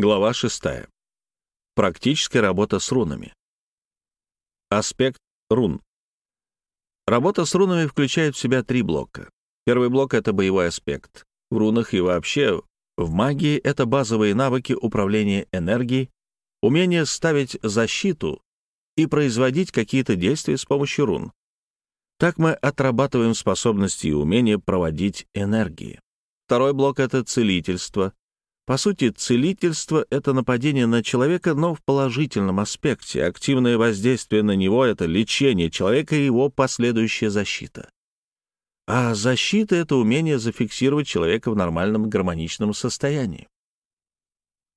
Глава 6. Практическая работа с рунами. Аспект рун. Работа с рунами включает в себя три блока. Первый блок — это боевой аспект. В рунах и вообще в магии это базовые навыки управления энергией, умение ставить защиту и производить какие-то действия с помощью рун. Так мы отрабатываем способности и умения проводить энергии. Второй блок — это целительство, по сути, целительство — это нападение на человека, но в положительном аспекте. Активное воздействие на него — это лечение человека и его последующая защита. А защита — это умение зафиксировать человека в нормальном гармоничном состоянии.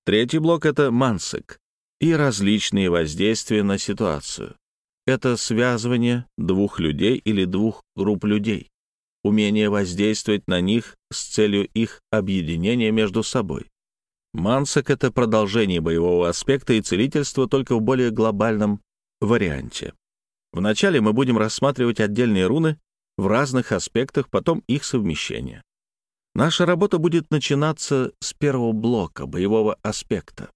Третий блок — это мансек и различные воздействия на ситуацию. Это связывание двух людей или двух групп людей, умение воздействовать на них с целью их объединения между собой. Мансак — это продолжение боевого аспекта и целительства только в более глобальном варианте. Вначале мы будем рассматривать отдельные руны в разных аспектах, потом их совмещение. Наша работа будет начинаться с первого блока боевого аспекта.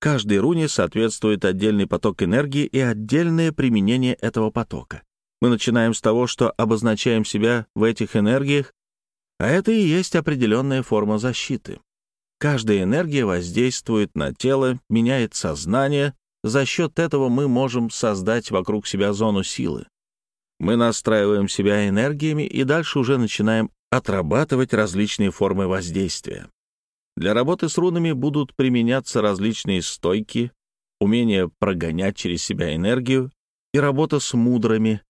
Каждой руне соответствует отдельный поток энергии и отдельное применение этого потока. Мы начинаем с того, что обозначаем себя в этих энергиях, а это и есть определенная форма защиты. Каждая энергия воздействует на тело, меняет сознание. За счет этого мы можем создать вокруг себя зону силы. Мы настраиваем себя энергиями и дальше уже начинаем отрабатывать различные формы воздействия. Для работы с рунами будут применяться различные стойки, умение прогонять через себя энергию и работа с мудрами,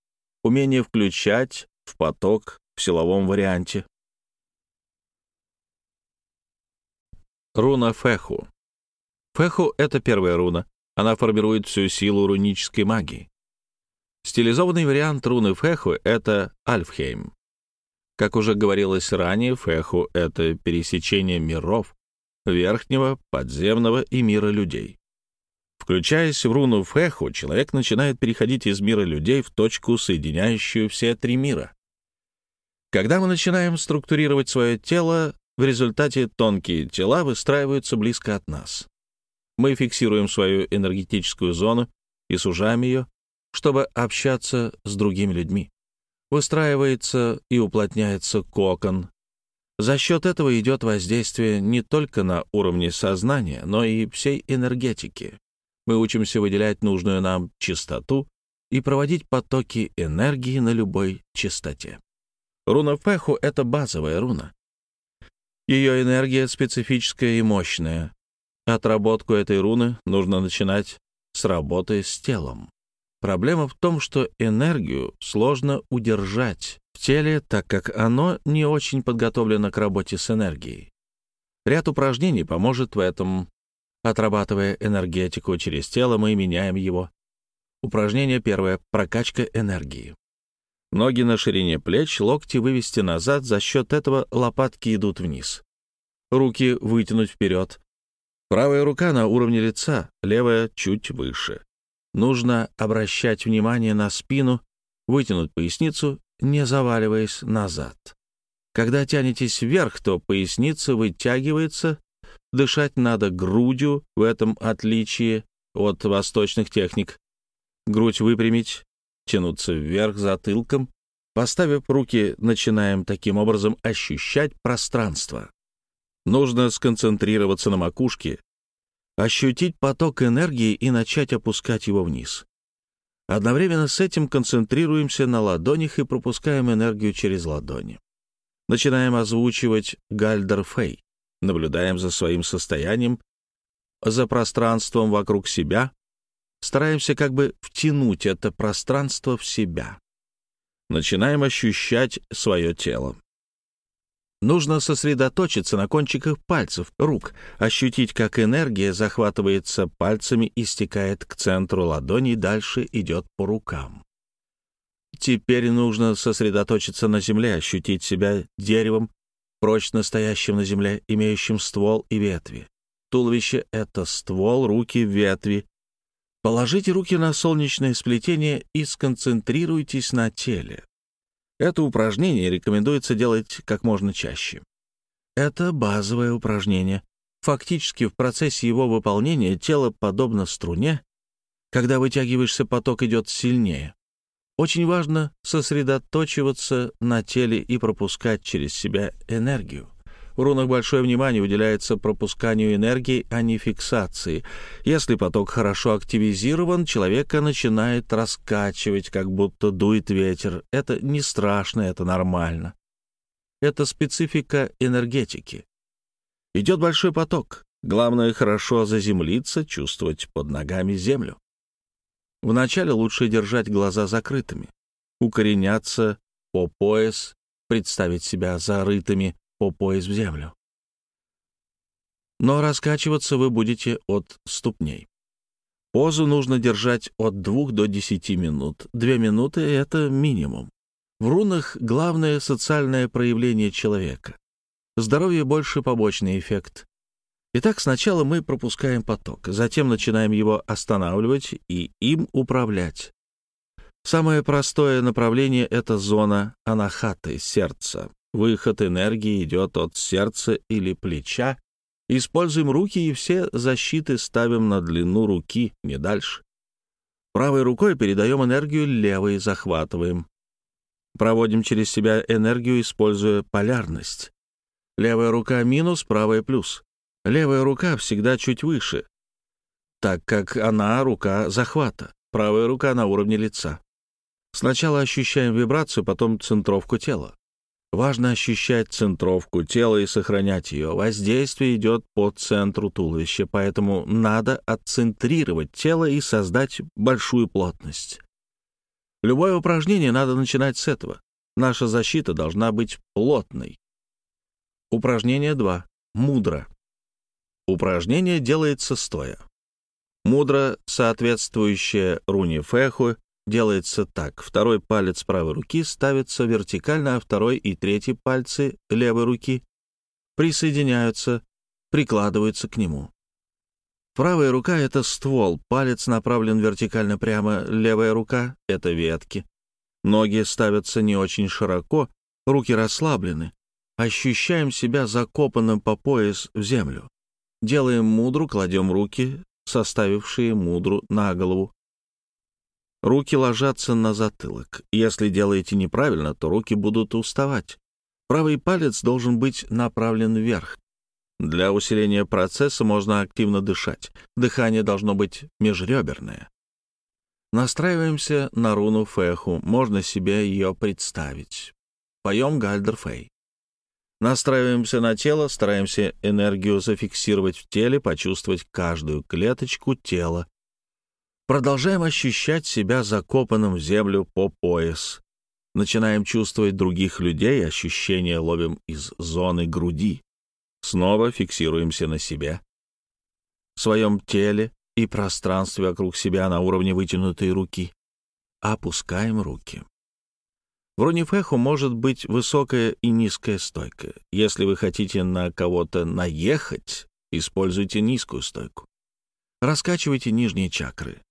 умение включать в поток в силовом варианте. Руна Феху. Феху — это первая руна. Она формирует всю силу рунической магии. Стилизованный вариант руны Феху — это Альфхейм. Как уже говорилось ранее, Феху — это пересечение миров, верхнего, подземного и мира людей. Включаясь в руну Феху, человек начинает переходить из мира людей в точку, соединяющую все три мира. Когда мы начинаем структурировать свое тело, в результате тонкие тела выстраиваются близко от нас. Мы фиксируем свою энергетическую зону и сужаем ее, чтобы общаться с другими людьми. Выстраивается и уплотняется кокон. За счет этого идет воздействие не только на уровне сознания, но и всей энергетики. Мы учимся выделять нужную нам частоту и проводить потоки энергии на любой частоте. Руна Феху — это базовая руна. Ее энергия специфическая и мощная. Отработку этой руны нужно начинать с работы с телом. Проблема в том, что энергию сложно удержать в теле, так как оно не очень подготовлено к работе с энергией. Ряд упражнений поможет в этом. Отрабатывая энергетику через тело, мы меняем его. Упражнение первое — прокачка энергии. Ноги на ширине плеч, локти вывести назад, за счет этого лопатки идут вниз. Руки вытянуть вперед. Правая рука на уровне лица, левая чуть выше. Нужно обращать внимание на спину, вытянуть поясницу, не заваливаясь назад. Когда тянетесь вверх, то поясница вытягивается, дышать надо грудью, в этом отличие от восточных техник. Грудь выпрямить, тянуться вверх затылком. Поставив руки, начинаем таким образом ощущать пространство. Нужно сконцентрироваться на макушке, ощутить поток энергии и начать опускать его вниз. Одновременно с этим концентрируемся на ладонях и пропускаем энергию через ладони. Начинаем озвучивать Гальдер Фей, наблюдаем за своим состоянием, за пространством вокруг себя, Стараемся как бы втянуть это пространство в себя. Начинаем ощущать свое тело. Нужно сосредоточиться на кончиках пальцев, рук, ощутить, как энергия захватывается пальцами и стекает к центру ладони и дальше идет по рукам. Теперь нужно сосредоточиться на земле, ощутить себя деревом, прочно стоящим на земле, имеющим ствол и ветви. Туловище — это ствол, руки — ветви, Положите руки на солнечное сплетение и сконцентрируйтесь на теле. Это упражнение рекомендуется делать как можно чаще. Это базовое упражнение. Фактически в процессе его выполнения тело подобно струне. Когда вытягиваешься, поток идет сильнее. Очень важно сосредоточиваться на теле и пропускать через себя энергию. В рунах большое внимание уделяется пропусканию энергии, а не фиксации. Если поток хорошо активизирован, человека начинает раскачивать, как будто дует ветер. Это не страшно, это нормально. Это специфика энергетики. Идет большой поток. Главное — хорошо заземлиться, чувствовать под ногами землю. Вначале лучше держать глаза закрытыми, укореняться по пояс, представить себя зарытыми по пояс в землю. Но раскачиваться вы будете от ступней. Позу нужно держать от 2 до 10 минут. Две минуты — это минимум. В рунах главное социальное проявление человека. Здоровье больше побочный эффект. Итак, сначала мы пропускаем поток, затем начинаем его останавливать и им управлять. Самое простое направление — это зона анахаты, сердца. Выход энергии идет от сердца или плеча. Используем руки и все защиты ставим на длину руки, не дальше. Правой рукой передаем энергию, левой захватываем. Проводим через себя энергию, используя полярность. Левая рука минус, правая плюс. Левая рука всегда чуть выше, так как она рука захвата, правая рука на уровне лица. Сначала ощущаем вибрацию, потом центровку тела. Важно ощущать центровку тела и сохранять ее. Воздействие идет по центру туловища, поэтому надо отцентрировать тело и создать большую плотность. Любое упражнение надо начинать с этого. Наша защита должна быть плотной. Упражнение 2. Мудро. Упражнение делается стоя. Мудро, соответствующее руне феху, делается так. Второй палец правой руки ставится вертикально, а второй и третий пальцы левой руки присоединяются, прикладываются к нему. Правая рука — это ствол, палец направлен вертикально прямо, левая рука — это ветки. Ноги ставятся не очень широко, руки расслаблены. Ощущаем себя закопанным по пояс в землю. Делаем мудру, кладем руки, составившие мудру, на голову. Руки ложатся на затылок. Если делаете неправильно, то руки будут уставать. Правый палец должен быть направлен вверх. Для усиления процесса можно активно дышать. Дыхание должно быть межреберное. Настраиваемся на руну Феху. Можно себе ее представить. Поем Гальдер Фей. Настраиваемся на тело, стараемся энергию зафиксировать в теле, почувствовать каждую клеточку тела, Продолжаем ощущать себя закопанным в землю по пояс. Начинаем чувствовать других людей, ощущения ловим из зоны груди. Снова фиксируемся на себе, в своем теле и пространстве вокруг себя на уровне вытянутой руки. Опускаем руки. В рунифеху может быть высокая и низкая стойка. Если вы хотите на кого-то наехать, используйте низкую стойку. Раскачивайте нижние чакры.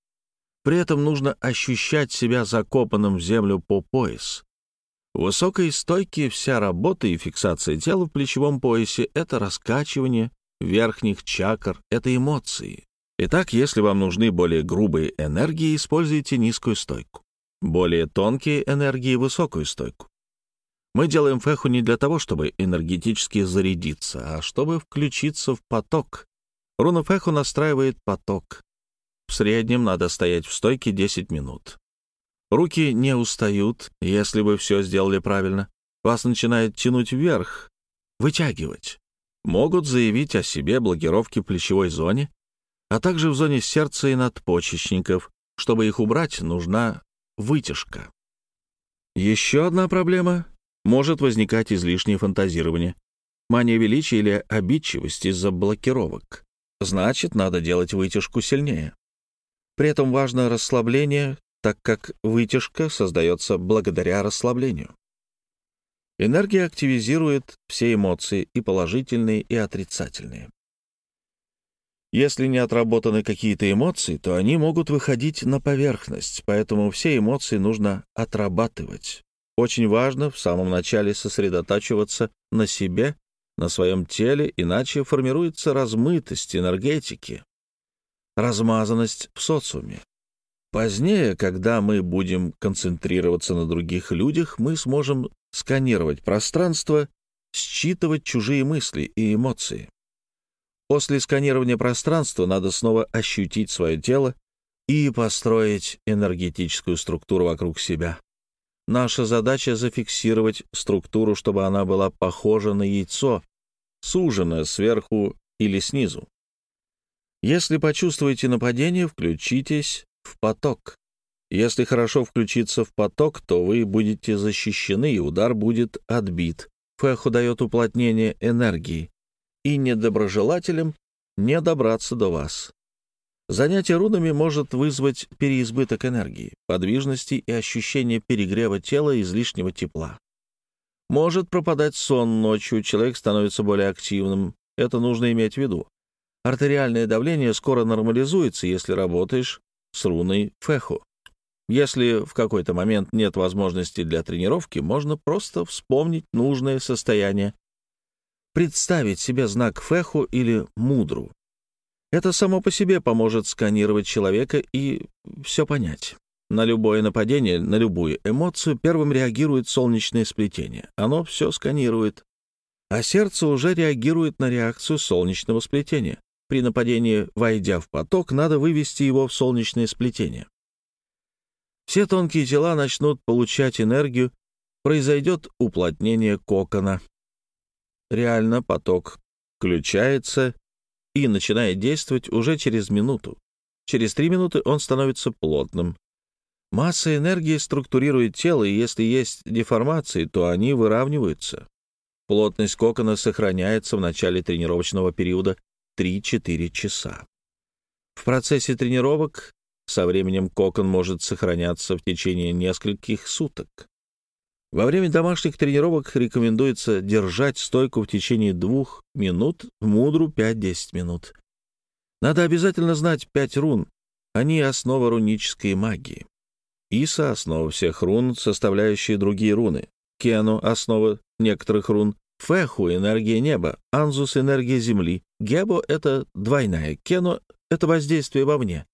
При этом нужно ощущать себя закопанным в землю по пояс. В высокой стойке вся работа и фиксация тела в плечевом поясе — это раскачивание верхних чакр, это эмоции. Итак, если вам нужны более грубые энергии, используйте низкую стойку. Более тонкие энергии — высокую стойку. Мы делаем феху не для того, чтобы энергетически зарядиться, а чтобы включиться в поток. Руна феху настраивает поток. В среднем надо стоять в стойке 10 минут. Руки не устают, если вы все сделали правильно. Вас начинает тянуть вверх, вытягивать. Могут заявить о себе блокировки в плечевой зоне, а также в зоне сердца и надпочечников. Чтобы их убрать, нужна вытяжка. Еще одна проблема — может возникать излишнее фантазирование, мания величия или обидчивость из-за блокировок. Значит, надо делать вытяжку сильнее. При этом важно расслабление, так как вытяжка создается благодаря расслаблению. Энергия активизирует все эмоции, и положительные, и отрицательные. Если не отработаны какие-то эмоции, то они могут выходить на поверхность, поэтому все эмоции нужно отрабатывать. Очень важно в самом начале сосредотачиваться на себе, на своем теле, иначе формируется размытость энергетики, размазанность в социуме. Позднее, когда мы будем концентрироваться на других людях, мы сможем сканировать пространство, считывать чужие мысли и эмоции. После сканирования пространства надо снова ощутить свое тело и построить энергетическую структуру вокруг себя. Наша задача — зафиксировать структуру, чтобы она была похожа на яйцо, суженное сверху или снизу. Если почувствуете нападение, включитесь в поток. Если хорошо включиться в поток, то вы будете защищены, и удар будет отбит. Фэху дает уплотнение энергии, и недоброжелателям не добраться до вас. Занятие рунами может вызвать переизбыток энергии, подвижности и ощущение перегрева тела излишнего тепла. Может пропадать сон ночью, человек становится более активным. Это нужно иметь в виду. Артериальное давление скоро нормализуется, если работаешь с руной феху. Если в какой-то момент нет возможности для тренировки, можно просто вспомнить нужное состояние, представить себе знак феху или мудру, это само по себе поможет сканировать человека и все понять. На любое нападение, на любую эмоцию первым реагирует солнечное сплетение. Оно все сканирует. А сердце уже реагирует на реакцию солнечного сплетения. При нападении, войдя в поток, надо вывести его в солнечное сплетение. Все тонкие тела начнут получать энергию, произойдет уплотнение кокона. Реально поток включается и начинает действовать уже через минуту. Через три минуты он становится плотным. Масса энергии структурирует тело, и если есть деформации, то они выравниваются. Плотность кокона сохраняется в начале тренировочного периода 3-4 часа. В процессе тренировок со временем кокон может сохраняться в течение нескольких суток. Во время домашних тренировок рекомендуется держать стойку в течение двух минут, мудру 5-10 минут. Надо обязательно знать пять рун. Они — основа рунической магии. Иса — основа всех рун, составляющие другие руны. Кену — основа некоторых рун. Феху — энергия неба. Анзус — энергия земли. Гебо — это двойная. Кену — это воздействие вовне.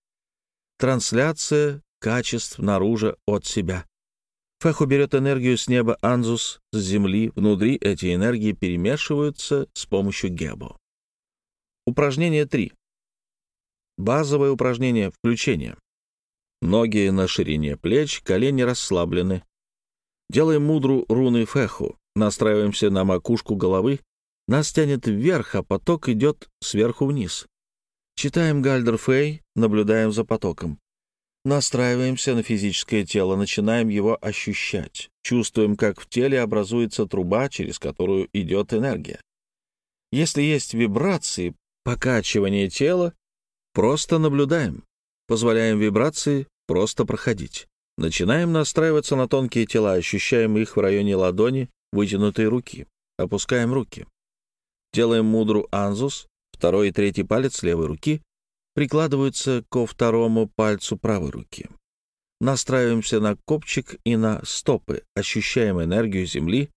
Трансляция качеств наружу от себя. Феху берет энергию с неба Анзус, с земли. Внутри эти энергии перемешиваются с помощью гебо. Упражнение 3. Базовое упражнение включение. Ноги на ширине плеч, колени расслаблены. Делаем мудру руны Феху. Настраиваемся на макушку головы. Нас тянет вверх, а поток идет сверху вниз. Читаем Гальдер Фей, наблюдаем за потоком. Настраиваемся на физическое тело, начинаем его ощущать. Чувствуем, как в теле образуется труба, через которую идет энергия. Если есть вибрации, покачивание тела, просто наблюдаем. Позволяем вибрации просто проходить. Начинаем настраиваться на тонкие тела, ощущаем их в районе ладони, вытянутой руки. Опускаем руки. Делаем мудру анзус, второй и третий палец левой руки прикладываются ко второму пальцу правой руки. Настраиваемся на копчик и на стопы, ощущаем энергию Земли,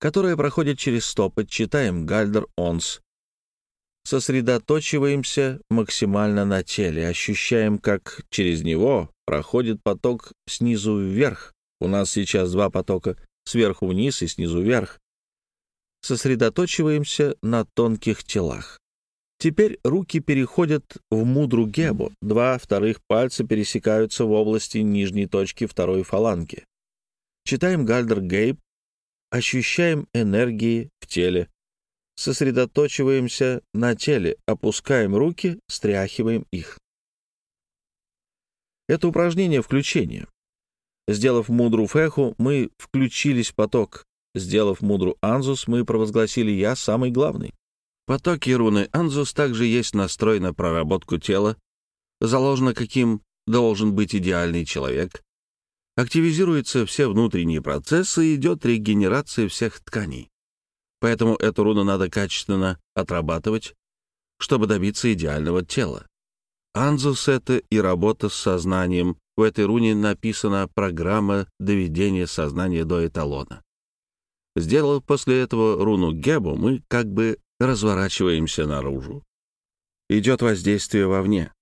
которая проходит через стопы, читаем Гальдер Онс. Сосредоточиваемся максимально на теле, ощущаем, как через него проходит поток снизу вверх. У нас сейчас два потока, сверху вниз и снизу вверх. Сосредоточиваемся на тонких телах. Теперь руки переходят в мудру гебу, два вторых пальца пересекаются в области нижней точки второй фаланги. Читаем Гальдер Гейб, ощущаем энергии в теле, сосредоточиваемся на теле, опускаем руки, стряхиваем их. Это упражнение включения. Сделав мудру феху, мы включились в поток. Сделав мудру анзус, мы провозгласили «Я самый главный». Потоки руны Анзус также есть настрой на проработку тела, заложено каким должен быть идеальный человек. Активизируются все внутренние процессы идет регенерация всех тканей. Поэтому эту руну надо качественно отрабатывать, чтобы добиться идеального тела. Анзус — это и работа с сознанием. В этой руне написана программа доведения сознания до эталона. Сделав после этого руну Гебу, мы как бы разворачиваемся наружу. Идет воздействие вовне.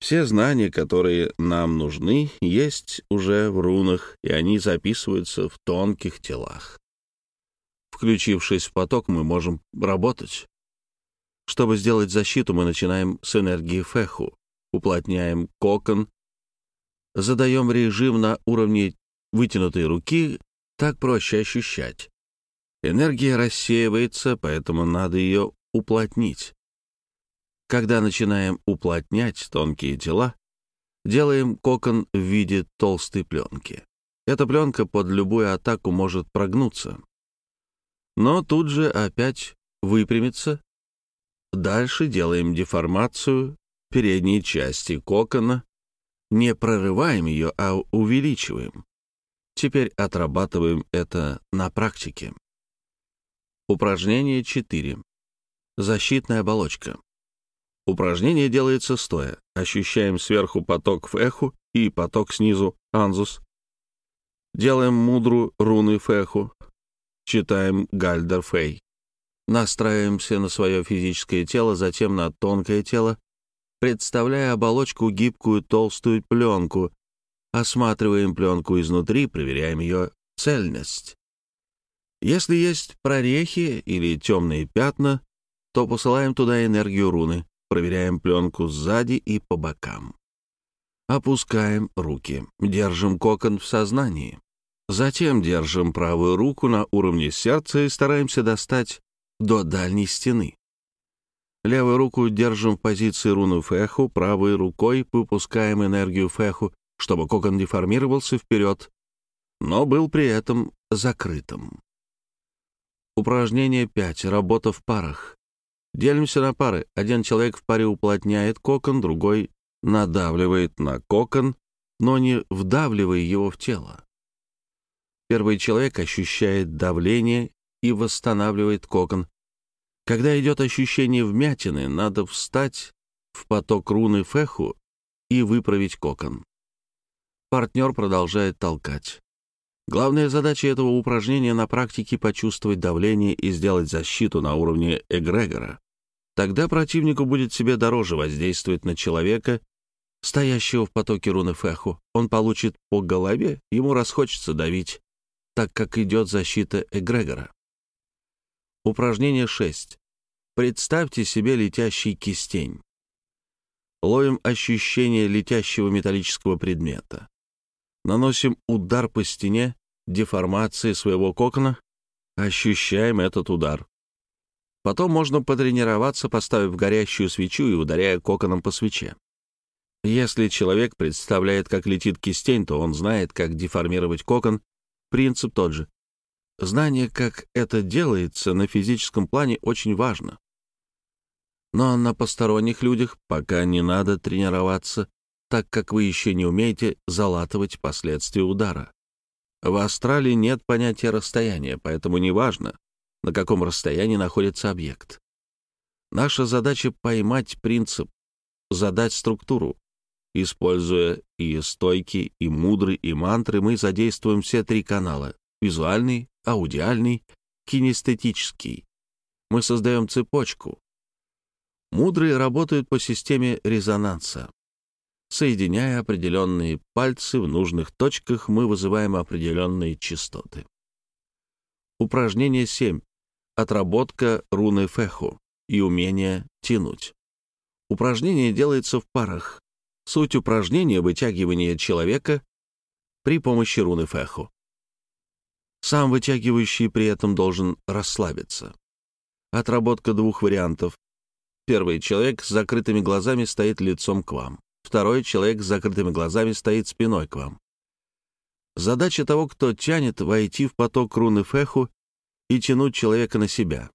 Все знания, которые нам нужны, есть уже в рунах, и они записываются в тонких телах. Включившись в поток, мы можем работать. Чтобы сделать защиту, мы начинаем с энергии феху, уплотняем кокон, задаем режим на уровне вытянутой руки, так проще ощущать. Энергия рассеивается, поэтому надо ее уплотнить. Когда начинаем уплотнять тонкие тела, делаем кокон в виде толстой пленки. Эта пленка под любую атаку может прогнуться, но тут же опять выпрямится. Дальше делаем деформацию передней части кокона, не прорываем ее, а увеличиваем. Теперь отрабатываем это на практике. Упражнение 4. Защитная оболочка. Упражнение делается стоя. Ощущаем сверху поток феху и поток снизу анзус. Делаем мудру руны феху. Читаем гальдер фей. Настраиваемся на свое физическое тело, затем на тонкое тело, представляя оболочку гибкую толстую пленку. Осматриваем пленку изнутри, проверяем ее цельность. Если есть прорехи или темные пятна, то посылаем туда энергию руны. Проверяем пленку сзади и по бокам. Опускаем руки. Держим кокон в сознании. Затем держим правую руку на уровне сердца и стараемся достать до дальней стены. Левую руку держим в позиции руны феху, правой рукой выпускаем энергию феху, чтобы кокон деформировался вперед, но был при этом закрытым. Упражнение 5. Работа в парах. Делимся на пары. Один человек в паре уплотняет кокон, другой надавливает на кокон, но не вдавливая его в тело. Первый человек ощущает давление и восстанавливает кокон. Когда идет ощущение вмятины, надо встать в поток руны феху и выправить кокон. Партнер продолжает толкать. Главная задача этого упражнения на практике — почувствовать давление и сделать защиту на уровне эгрегора. Тогда противнику будет себе дороже воздействовать на человека, стоящего в потоке руны Феху. Он получит по голове, ему расхочется давить, так как идет защита эгрегора. Упражнение 6. Представьте себе летящий кистень. Ловим ощущение летящего металлического предмета. Наносим удар по стене, деформации своего кокона, ощущаем этот удар. Потом можно потренироваться, поставив горящую свечу и ударяя коконом по свече. Если человек представляет, как летит кистень, то он знает, как деформировать кокон. Принцип тот же. Знание, как это делается на физическом плане, очень важно. Но на посторонних людях пока не надо тренироваться, так как вы еще не умеете залатывать последствия удара. В астрале нет понятия расстояния, поэтому неважно, на каком расстоянии находится объект. Наша задача — поймать принцип, задать структуру. Используя и стойки, и мудры, и мантры, мы задействуем все три канала — визуальный, аудиальный, кинестетический. Мы создаем цепочку. Мудрые работают по системе резонанса. Соединяя определенные пальцы в нужных точках, мы вызываем определенные частоты. Упражнение 7 отработка руны феху и умение тянуть. Упражнение делается в парах. Суть упражнения — вытягивание человека при помощи руны феху. Сам вытягивающий при этом должен расслабиться. Отработка двух вариантов. Первый человек с закрытыми глазами стоит лицом к вам. Второй человек с закрытыми глазами стоит спиной к вам. Задача того, кто тянет, войти в поток руны феху и тянуть человека на себя.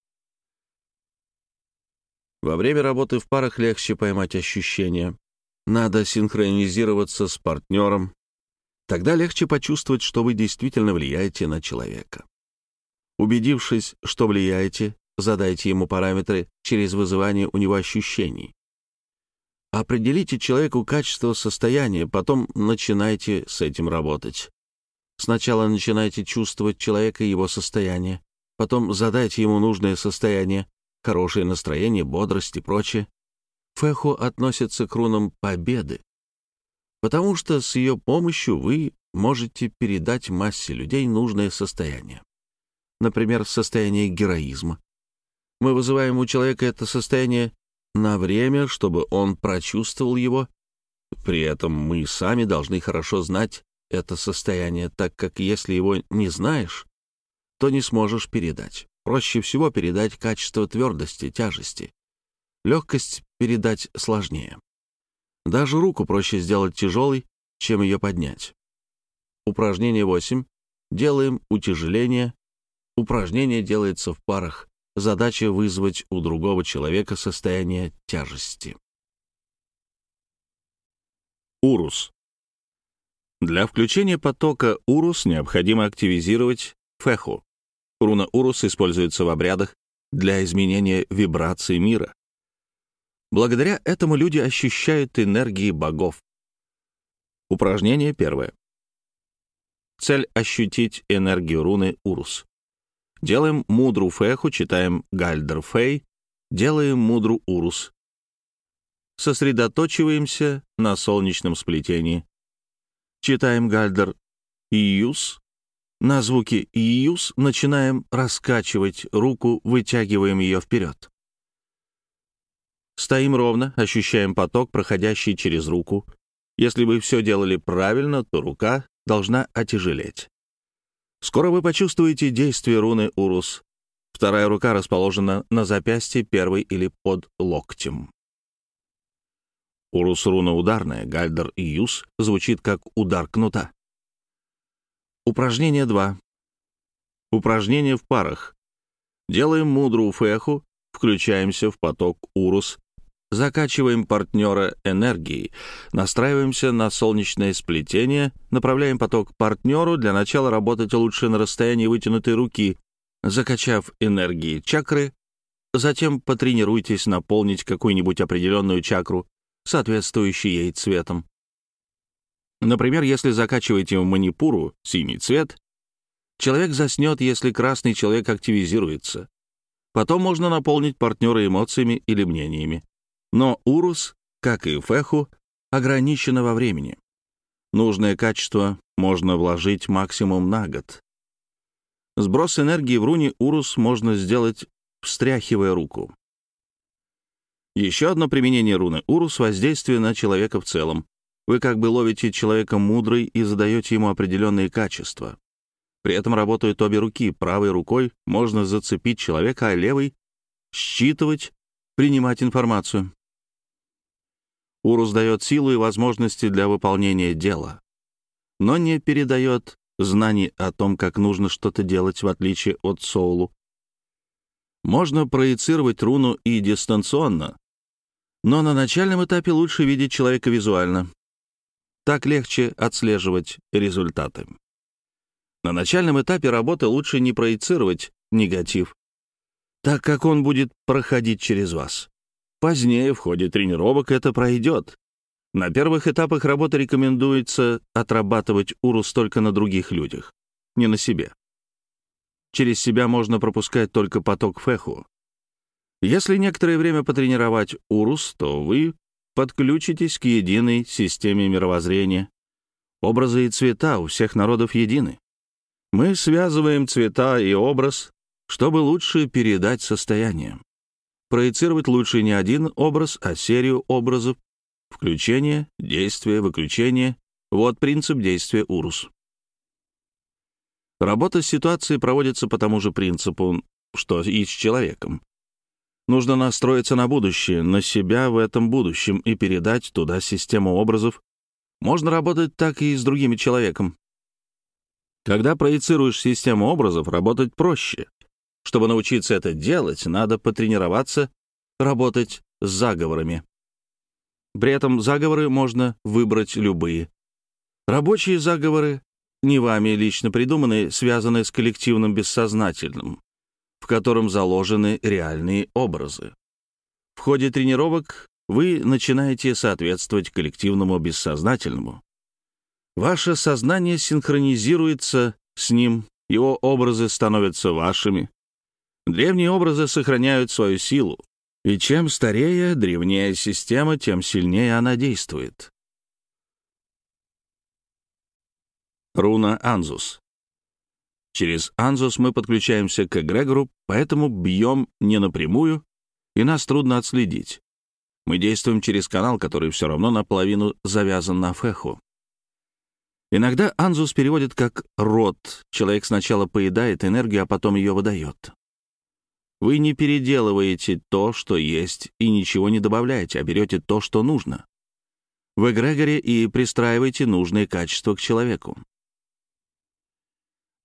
Во время работы в парах легче поймать ощущения. Надо синхронизироваться с партнером. Тогда легче почувствовать, что вы действительно влияете на человека. Убедившись, что влияете, задайте ему параметры через вызывание у него ощущений. Определите человеку качество состояния, потом начинайте с этим работать. Сначала начинайте чувствовать человека и его состояние, потом задайте ему нужное состояние, хорошее настроение, бодрость и прочее. Фэху относится к рунам победы, потому что с ее помощью вы можете передать массе людей нужное состояние. Например, состояние героизма. Мы вызываем у человека это состояние на время, чтобы он прочувствовал его. При этом мы сами должны хорошо знать это состояние, так как если его не знаешь, то не сможешь передать. Проще всего передать качество твердости, тяжести. Легкость передать сложнее. Даже руку проще сделать тяжелой, чем ее поднять. Упражнение 8. Делаем утяжеление. Упражнение делается в парах. Задача вызвать у другого человека состояние тяжести. Урус. Для включения потока урус необходимо активизировать феху. Руна урус используется в обрядах для изменения вибрации мира. Благодаря этому люди ощущают энергии богов. Упражнение первое. Цель — ощутить энергию руны урус. Делаем мудру феху, читаем гальдер фей, делаем мудру урус. Сосредоточиваемся на солнечном сплетении. Читаем гальдер июс. На звуки июс начинаем раскачивать руку, вытягиваем ее вперед. Стоим ровно, ощущаем поток, проходящий через руку. Если вы все делали правильно, то рука должна отяжелеть. Скоро вы почувствуете действие руны Урус. Вторая рука расположена на запястье первой или под локтем. Урус руна ударная, гальдер и юс звучит как удар кнута. Упражнение 2. Упражнение в парах. Делаем мудрую феху, включаемся в поток урус, закачиваем партнера энергией, настраиваемся на солнечное сплетение, направляем поток к партнеру, для начала работать лучше на расстоянии вытянутой руки, закачав энергии чакры, затем потренируйтесь наполнить какую-нибудь определенную чакру, соответствующей ей цветом. Например, если закачиваете в манипуру синий цвет, человек заснет, если красный человек активизируется. Потом можно наполнить партнера эмоциями или мнениями. Но урус, как и феху, ограничено во времени. Нужное качество можно вложить максимум на год. Сброс энергии в руне урус можно сделать, встряхивая руку. Еще одно применение руны урус — воздействие на человека в целом. Вы как бы ловите человека мудрый и задаете ему определенные качества. При этом работают обе руки. Правой рукой можно зацепить человека, а левой — считывать, принимать информацию. Урус дает силу и возможности для выполнения дела, но не передает знаний о том, как нужно что-то делать, в отличие от Соулу. Можно проецировать руну и дистанционно, но на начальном этапе лучше видеть человека визуально. Так легче отслеживать результаты. На начальном этапе работы лучше не проецировать негатив, так как он будет проходить через вас. Позднее, в ходе тренировок, это пройдет. На первых этапах работы рекомендуется отрабатывать урус только на других людях, не на себе. Через себя можно пропускать только поток феху. Если некоторое время потренировать урус, то вы подключитесь к единой системе мировоззрения. Образы и цвета у всех народов едины. Мы связываем цвета и образ, чтобы лучше передать состояние. Проецировать лучше не один образ, а серию образов. Включение, действие, выключение. Вот принцип действия УРУС. Работа с ситуацией проводится по тому же принципу, что и с человеком. Нужно настроиться на будущее, на себя в этом будущем и передать туда систему образов. Можно работать так и с другим человеком. Когда проецируешь систему образов, работать проще. Чтобы научиться это делать, надо потренироваться работать с заговорами. При этом заговоры можно выбрать любые. Рабочие заговоры, не вами лично придуманные, связаны с коллективным бессознательным, в котором заложены реальные образы. В ходе тренировок вы начинаете соответствовать коллективному бессознательному. Ваше сознание синхронизируется с ним, его образы становятся вашими. Древние образы сохраняют свою силу, и чем старее древняя система, тем сильнее она действует. Руна Анзус. Через Анзус мы подключаемся к эгрегору, поэтому бьем не напрямую, и нас трудно отследить. Мы действуем через канал, который все равно наполовину завязан на феху. Иногда Анзус переводит как «рот». Человек сначала поедает энергию, а потом ее выдает. Вы не переделываете то, что есть, и ничего не добавляете, а берете то, что нужно. В эгрегоре и пристраиваете нужные качества к человеку.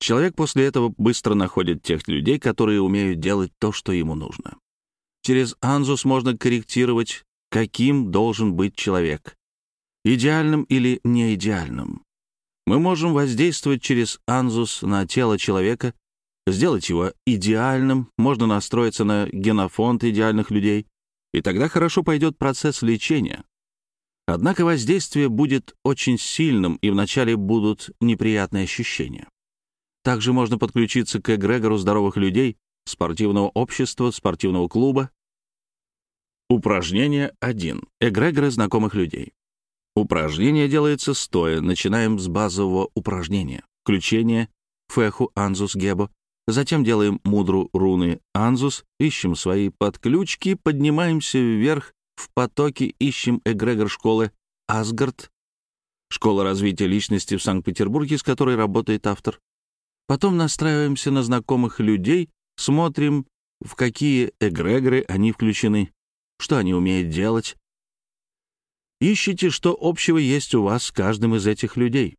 Человек после этого быстро находит тех людей, которые умеют делать то, что ему нужно. Через Анзус можно корректировать, каким должен быть человек. Идеальным или неидеальным. Мы можем воздействовать через Анзус на тело человека, сделать его идеальным, можно настроиться на генофонд идеальных людей, и тогда хорошо пойдет процесс лечения. Однако воздействие будет очень сильным, и вначале будут неприятные ощущения. Также можно подключиться к эгрегору здоровых людей, спортивного общества, спортивного клуба. Упражнение 1. Эгрегоры знакомых людей. Упражнение делается стоя. Начинаем с базового упражнения. Включение феху анзус гебо. Затем делаем мудру руны анзус, ищем свои подключки, поднимаемся вверх в потоке, ищем эгрегор школы Асгард, школа развития личности в Санкт-Петербурге, с которой работает автор. Потом настраиваемся на знакомых людей, смотрим, в какие эгрегоры они включены, что они умеют делать. Ищите, что общего есть у вас с каждым из этих людей.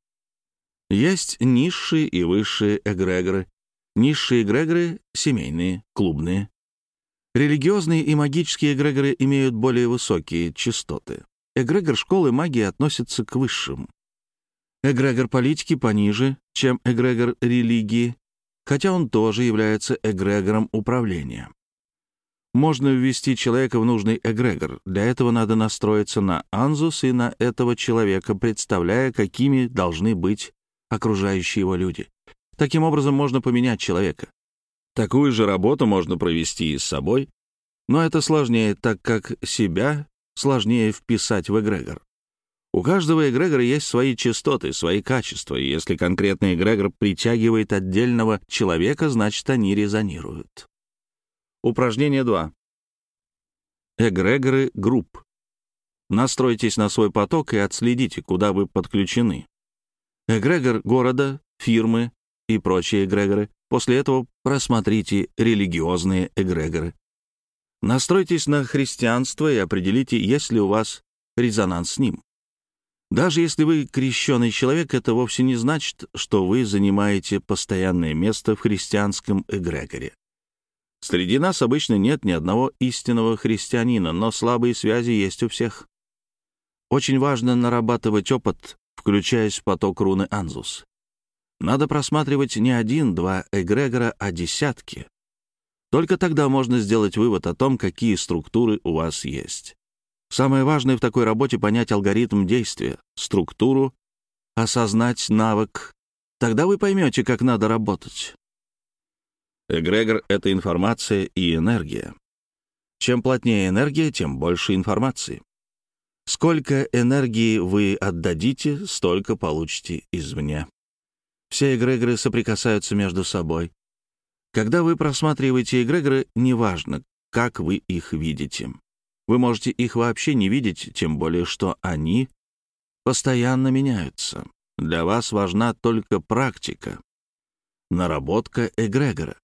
Есть низшие и высшие эгрегоры. Низшие эгрегоры — семейные, клубные. Религиозные и магические эгрегоры имеют более высокие частоты. Эгрегор школы магии относится к высшим. Эгрегор политики пониже, чем эгрегор религии, хотя он тоже является эгрегором управления. Можно ввести человека в нужный эгрегор. Для этого надо настроиться на Анзус и на этого человека, представляя, какими должны быть окружающие его люди. Таким образом можно поменять человека. Такую же работу можно провести и с собой, но это сложнее, так как себя сложнее вписать в эгрегор. У каждого эгрегора есть свои частоты, свои качества, и если конкретный эгрегор притягивает отдельного человека, значит, они резонируют. Упражнение 2. Эгрегоры групп. Настройтесь на свой поток и отследите, куда вы подключены. Эгрегор города, фирмы и прочие эгрегоры. После этого просмотрите религиозные эгрегоры. Настройтесь на христианство и определите, есть ли у вас резонанс с ним. Даже если вы крещеный человек, это вовсе не значит, что вы занимаете постоянное место в христианском эгрегоре. Среди нас обычно нет ни одного истинного христианина, но слабые связи есть у всех. Очень важно нарабатывать опыт, включаясь в поток руны Анзус. Надо просматривать не один-два эгрегора, а десятки. Только тогда можно сделать вывод о том, какие структуры у вас есть. Самое важное в такой работе — понять алгоритм действия, структуру, осознать навык. Тогда вы поймете, как надо работать. Эгрегор — это информация и энергия. Чем плотнее энергия, тем больше информации. Сколько энергии вы отдадите, столько получите извне. Все эгрегоры соприкасаются между собой. Когда вы просматриваете эгрегоры, неважно, как вы их видите. Вы можете их вообще не видеть, тем более что они постоянно меняются. Для вас важна только практика, наработка эгрегора.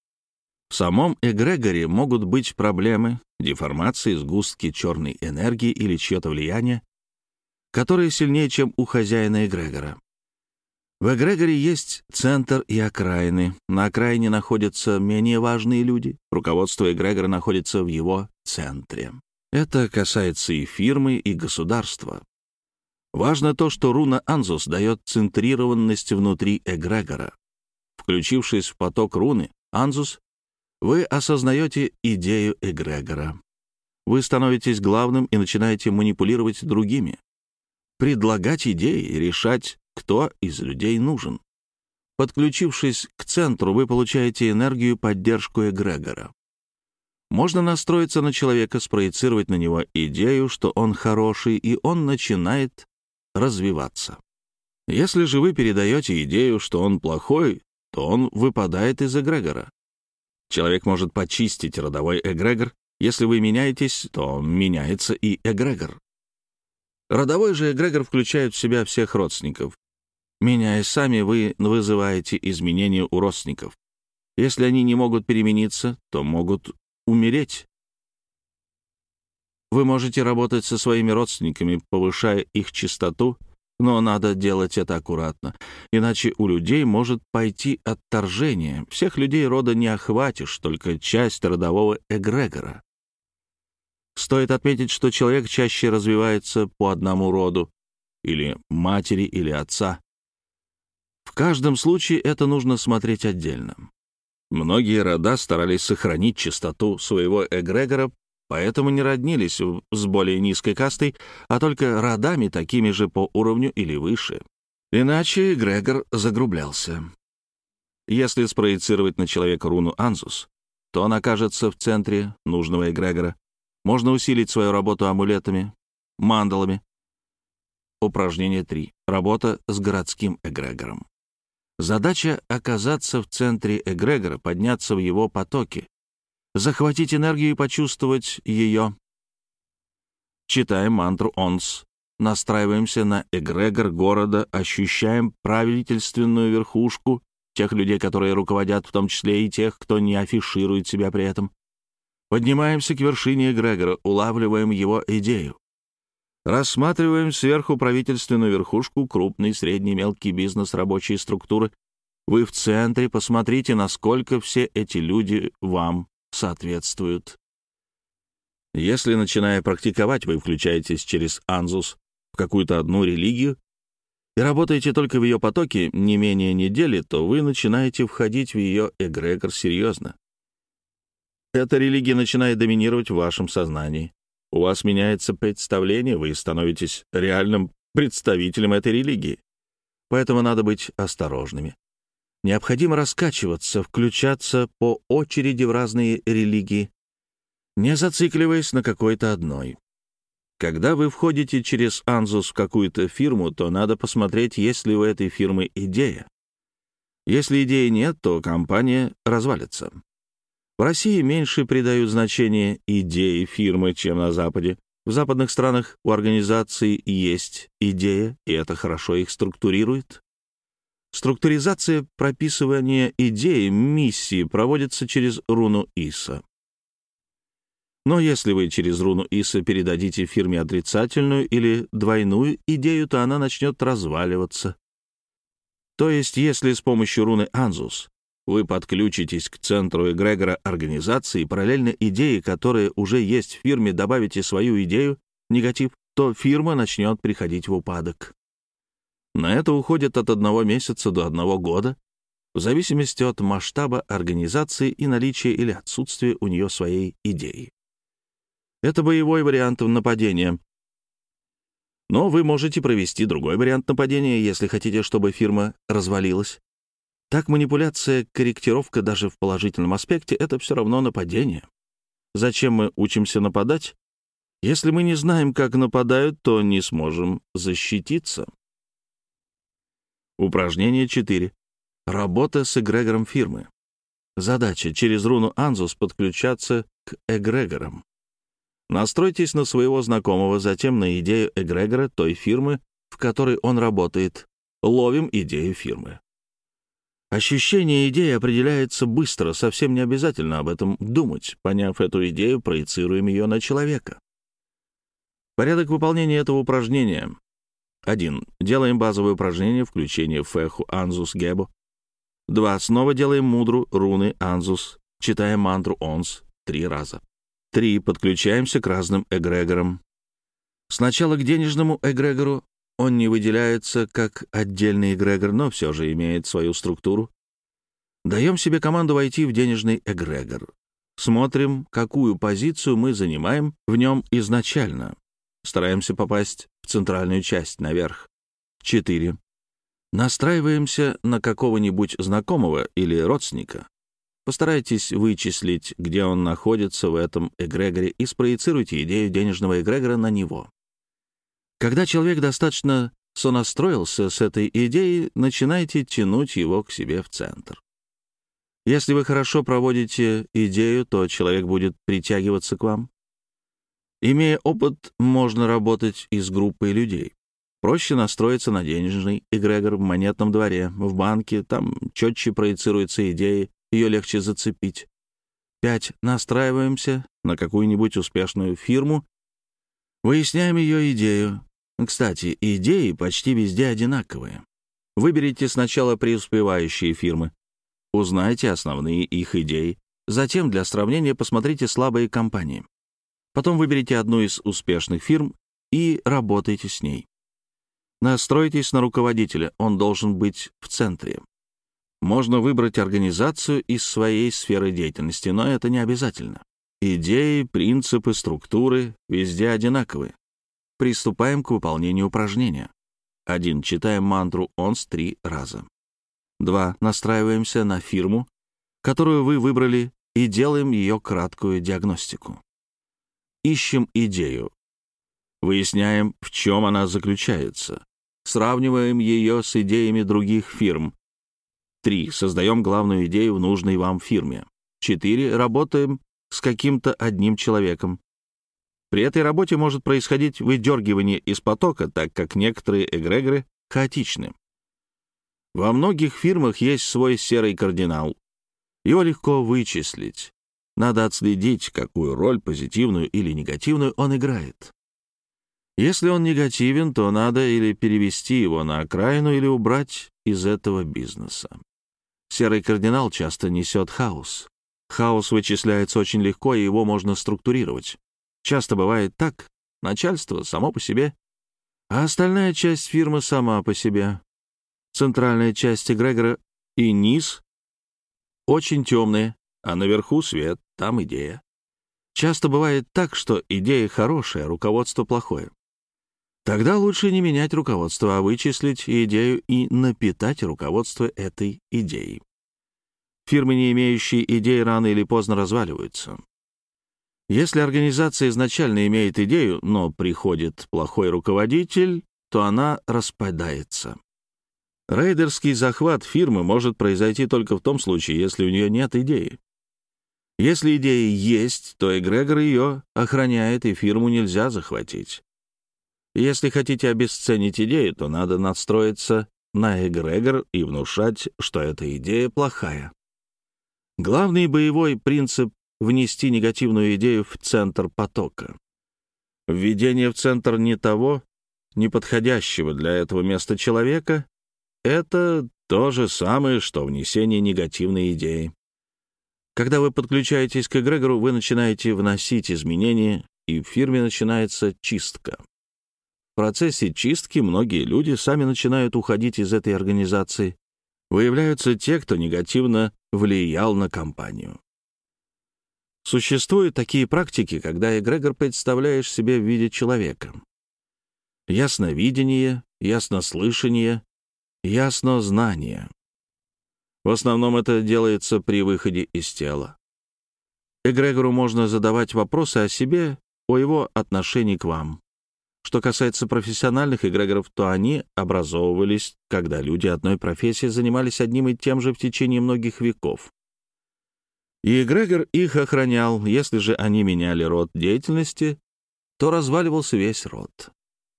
В самом эгрегоре могут быть проблемы, деформации, сгустки черной энергии или чье-то влияние, которые сильнее, чем у хозяина эгрегора. В эгрегоре есть центр и окраины. На окраине находятся менее важные люди. Руководство эгрегора находится в его центре. Это касается и фирмы, и государства. Важно то, что руна Анзус дает центрированность внутри эгрегора. Включившись в поток руны Анзус, вы осознаете идею эгрегора. Вы становитесь главным и начинаете манипулировать другими, предлагать идеи, решать кто из людей нужен. Подключившись к центру, вы получаете энергию поддержку эгрегора. Можно настроиться на человека, спроецировать на него идею, что он хороший, и он начинает развиваться. Если же вы передаете идею, что он плохой, то он выпадает из эгрегора. Человек может почистить родовой эгрегор. Если вы меняетесь, то меняется и эгрегор. Родовой же эгрегор включает в себя всех родственников. Меняясь сами, вы вызываете изменения у родственников. Если они не могут перемениться, то могут умереть. Вы можете работать со своими родственниками, повышая их частоту — но надо делать это аккуратно, иначе у людей может пойти отторжение. Всех людей рода не охватишь, только часть родового эгрегора. Стоит отметить, что человек чаще развивается по одному роду, или матери, или отца. В каждом случае это нужно смотреть отдельно. Многие рода старались сохранить чистоту своего эгрегора поэтому не роднились с более низкой кастой, а только родами такими же по уровню или выше. Иначе Грегор загрублялся. Если спроецировать на человека руну Анзус, то он окажется в центре нужного эгрегора. Можно усилить свою работу амулетами, мандалами. Упражнение 3. Работа с городским эгрегором. Задача — оказаться в центре эгрегора, подняться в его потоки, захватить энергию и почувствовать ее. Читаем мантру «Онс», настраиваемся на эгрегор города, ощущаем правительственную верхушку, тех людей, которые руководят, в том числе и тех, кто не афиширует себя при этом. Поднимаемся к вершине эгрегора, улавливаем его идею. Рассматриваем сверху правительственную верхушку, крупный, средний, мелкий бизнес, рабочие структуры. Вы в центре, посмотрите, насколько все эти люди вам соответствуют. Если, начиная практиковать, вы включаетесь через Анзус в какую-то одну религию и работаете только в ее потоке не менее недели, то вы начинаете входить в ее эгрегор серьезно. Эта религия начинает доминировать в вашем сознании. У вас меняется представление, вы становитесь реальным представителем этой религии. Поэтому надо быть осторожными. Необходимо раскачиваться, включаться по очереди в разные религии, не зацикливаясь на какой-то одной. Когда вы входите через Анзус в какую-то фирму, то надо посмотреть, есть ли у этой фирмы идея. Если идеи нет, то компания развалится. В России меньше придают значение идеи фирмы, чем на Западе. В западных странах у организации есть идея, и это хорошо их структурирует. Структуризация прописывания идеи, миссии проводится через руну Иса. Но если вы через руну Иса передадите фирме отрицательную или двойную идею, то она начнет разваливаться. То есть, если с помощью руны Анзус вы подключитесь к центру эгрегора организации, параллельно идее, которая уже есть в фирме, добавите свою идею, негатив, то фирма начнет приходить в упадок. На это уходит от одного месяца до одного года, в зависимости от масштаба организации и наличия или отсутствия у нее своей идеи. Это боевой вариант нападения. Но вы можете провести другой вариант нападения, если хотите, чтобы фирма развалилась. Так манипуляция, корректировка даже в положительном аспекте — это все равно нападение. Зачем мы учимся нападать? Если мы не знаем, как нападают, то не сможем защититься. Упражнение 4. Работа с эгрегором фирмы. Задача — через руну Анзус подключаться к эгрегорам. Настройтесь на своего знакомого, затем на идею эгрегора той фирмы, в которой он работает. Ловим идею фирмы. Ощущение идеи определяется быстро, совсем не обязательно об этом думать. Поняв эту идею, проецируем ее на человека. Порядок выполнения этого упражнения. 1. Делаем базовое упражнение включение феху анзус гебо. 2. Снова делаем мудру руны анзус. Читаем мантру онс три раза. 3. Подключаемся к разным эгрегорам. Сначала к денежному эгрегору. Он не выделяется как отдельный эгрегор, но все же имеет свою структуру. Даем себе команду войти в денежный эгрегор. Смотрим, какую позицию мы занимаем в нем изначально. Стараемся попасть в центральную часть, наверх. 4. Настраиваемся на какого-нибудь знакомого или родственника. Постарайтесь вычислить, где он находится в этом эгрегоре и спроецируйте идею денежного эгрегора на него. Когда человек достаточно сонастроился с этой идеей, начинайте тянуть его к себе в центр. Если вы хорошо проводите идею, то человек будет притягиваться к вам. Имея опыт, можно работать и с группой людей. Проще настроиться на денежный эгрегор в монетном дворе, в банке, там четче проецируются идеи, ее легче зацепить. Пять. Настраиваемся на какую-нибудь успешную фирму, выясняем ее идею. Кстати, идеи почти везде одинаковые. Выберите сначала преуспевающие фирмы, узнайте основные их идеи, затем для сравнения посмотрите слабые компании. Потом выберите одну из успешных фирм и работайте с ней. Настройтесь на руководителя, он должен быть в центре. Можно выбрать организацию из своей сферы деятельности, но это не обязательно. Идеи, принципы, структуры везде одинаковые. Приступаем к выполнению упражнения. 1. Читаем мантру «Онс» три раза. 2. Настраиваемся на фирму, которую вы выбрали, и делаем ее краткую диагностику. Ищем идею. Выясняем, в чем она заключается. Сравниваем ее с идеями других фирм. 3. Создаем главную идею в нужной вам фирме. 4. Работаем с каким-то одним человеком. При этой работе может происходить выдергивание из потока, так как некоторые эгрегоры хаотичны. Во многих фирмах есть свой серый кардинал. Его легко вычислить. Надо отследить, какую роль, позитивную или негативную, он играет. Если он негативен, то надо или перевести его на окраину, или убрать из этого бизнеса. Серый кардинал часто несет хаос. Хаос вычисляется очень легко, и его можно структурировать. Часто бывает так, начальство само по себе, а остальная часть фирмы сама по себе. Центральная часть эгрегора и низ очень темные, а наверху свет, там идея. Часто бывает так, что идея хорошая, руководство плохое. Тогда лучше не менять руководство, а вычислить идею и напитать руководство этой идеей. Фирмы, не имеющие идеи, рано или поздно разваливаются. Если организация изначально имеет идею, но приходит плохой руководитель, то она распадается. Рейдерский захват фирмы может произойти только в том случае, если у нее нет идеи. Если идея есть, то эгрегор ее охраняет, и фирму нельзя захватить. Если хотите обесценить идею, то надо настроиться на эгрегор и внушать, что эта идея плохая. Главный боевой принцип — внести негативную идею в центр потока. Введение в центр не того, неподходящего для этого места человека — это то же самое, что внесение негативной идеи. Когда вы подключаетесь к эгрегору, вы начинаете вносить изменения, и в фирме начинается чистка. В процессе чистки многие люди сами начинают уходить из этой организации. Выявляются те, кто негативно влиял на компанию. Существуют такие практики, когда эгрегор представляешь себе в виде человека. Ясновидение, яснослышание, яснознание. В основном это делается при выходе из тела. Эгрегору можно задавать вопросы о себе, о его отношении к вам. Что касается профессиональных эгрегоров, то они образовывались, когда люди одной профессии занимались одним и тем же в течение многих веков. И эгрегор их охранял, если же они меняли род деятельности, то разваливался весь род.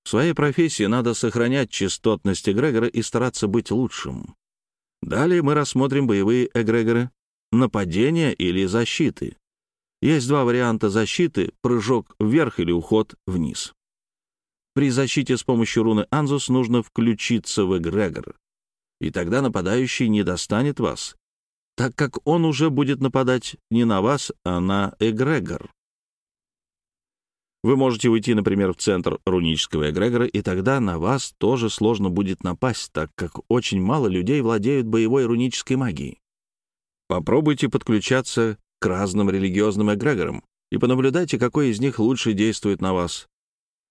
В своей профессии надо сохранять частотность эгрегора и стараться быть лучшим. Далее мы рассмотрим боевые эгрегоры, нападения или защиты. Есть два варианта защиты — прыжок вверх или уход вниз. При защите с помощью руны Анзус нужно включиться в эгрегор, и тогда нападающий не достанет вас, так как он уже будет нападать не на вас, а на эгрегор. Вы можете уйти, например, в центр рунического эгрегора, и тогда на вас тоже сложно будет напасть, так как очень мало людей владеют боевой рунической магией. Попробуйте подключаться к разным религиозным эгрегорам и понаблюдайте, какой из них лучше действует на вас.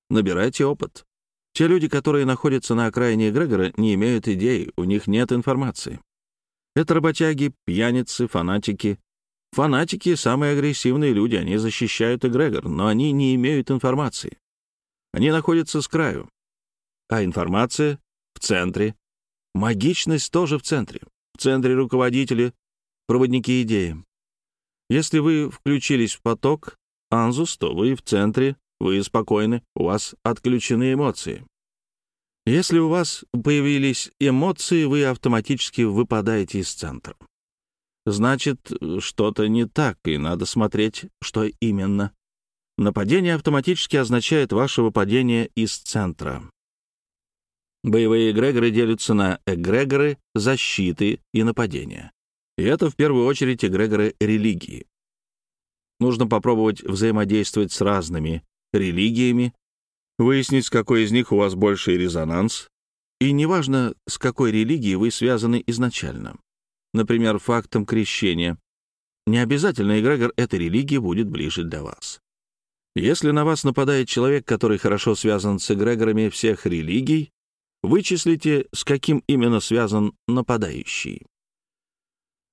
Набирайте опыт. Те люди, которые находятся на окраине эгрегора, не имеют идей, у них нет информации. Это работяги, пьяницы, фанатики. Фанатики — самые агрессивные люди, они защищают эгрегор, но они не имеют информации. Они находятся с краю. А информация — в центре. Магичность тоже в центре. В центре руководители, проводники идеи. Если вы включились в поток, Анзус, то вы в центре, вы спокойны, у вас отключены эмоции. Если у вас появились эмоции, вы автоматически выпадаете из центра. Значит, что-то не так, и надо смотреть, что именно. Нападение автоматически означает ваше выпадение из центра. Боевые эгрегоры делятся на эгрегоры защиты и нападения. И это в первую очередь эгрегоры религии. Нужно попробовать взаимодействовать с разными религиями, выяснить, с какой из них у вас больший резонанс, и неважно, с какой религией вы связаны изначально. Например, фактом крещения. Не обязательно эгрегор этой религии будет ближе для вас. Если на вас нападает человек, который хорошо связан с эгрегорами всех религий, вычислите, с каким именно связан нападающий.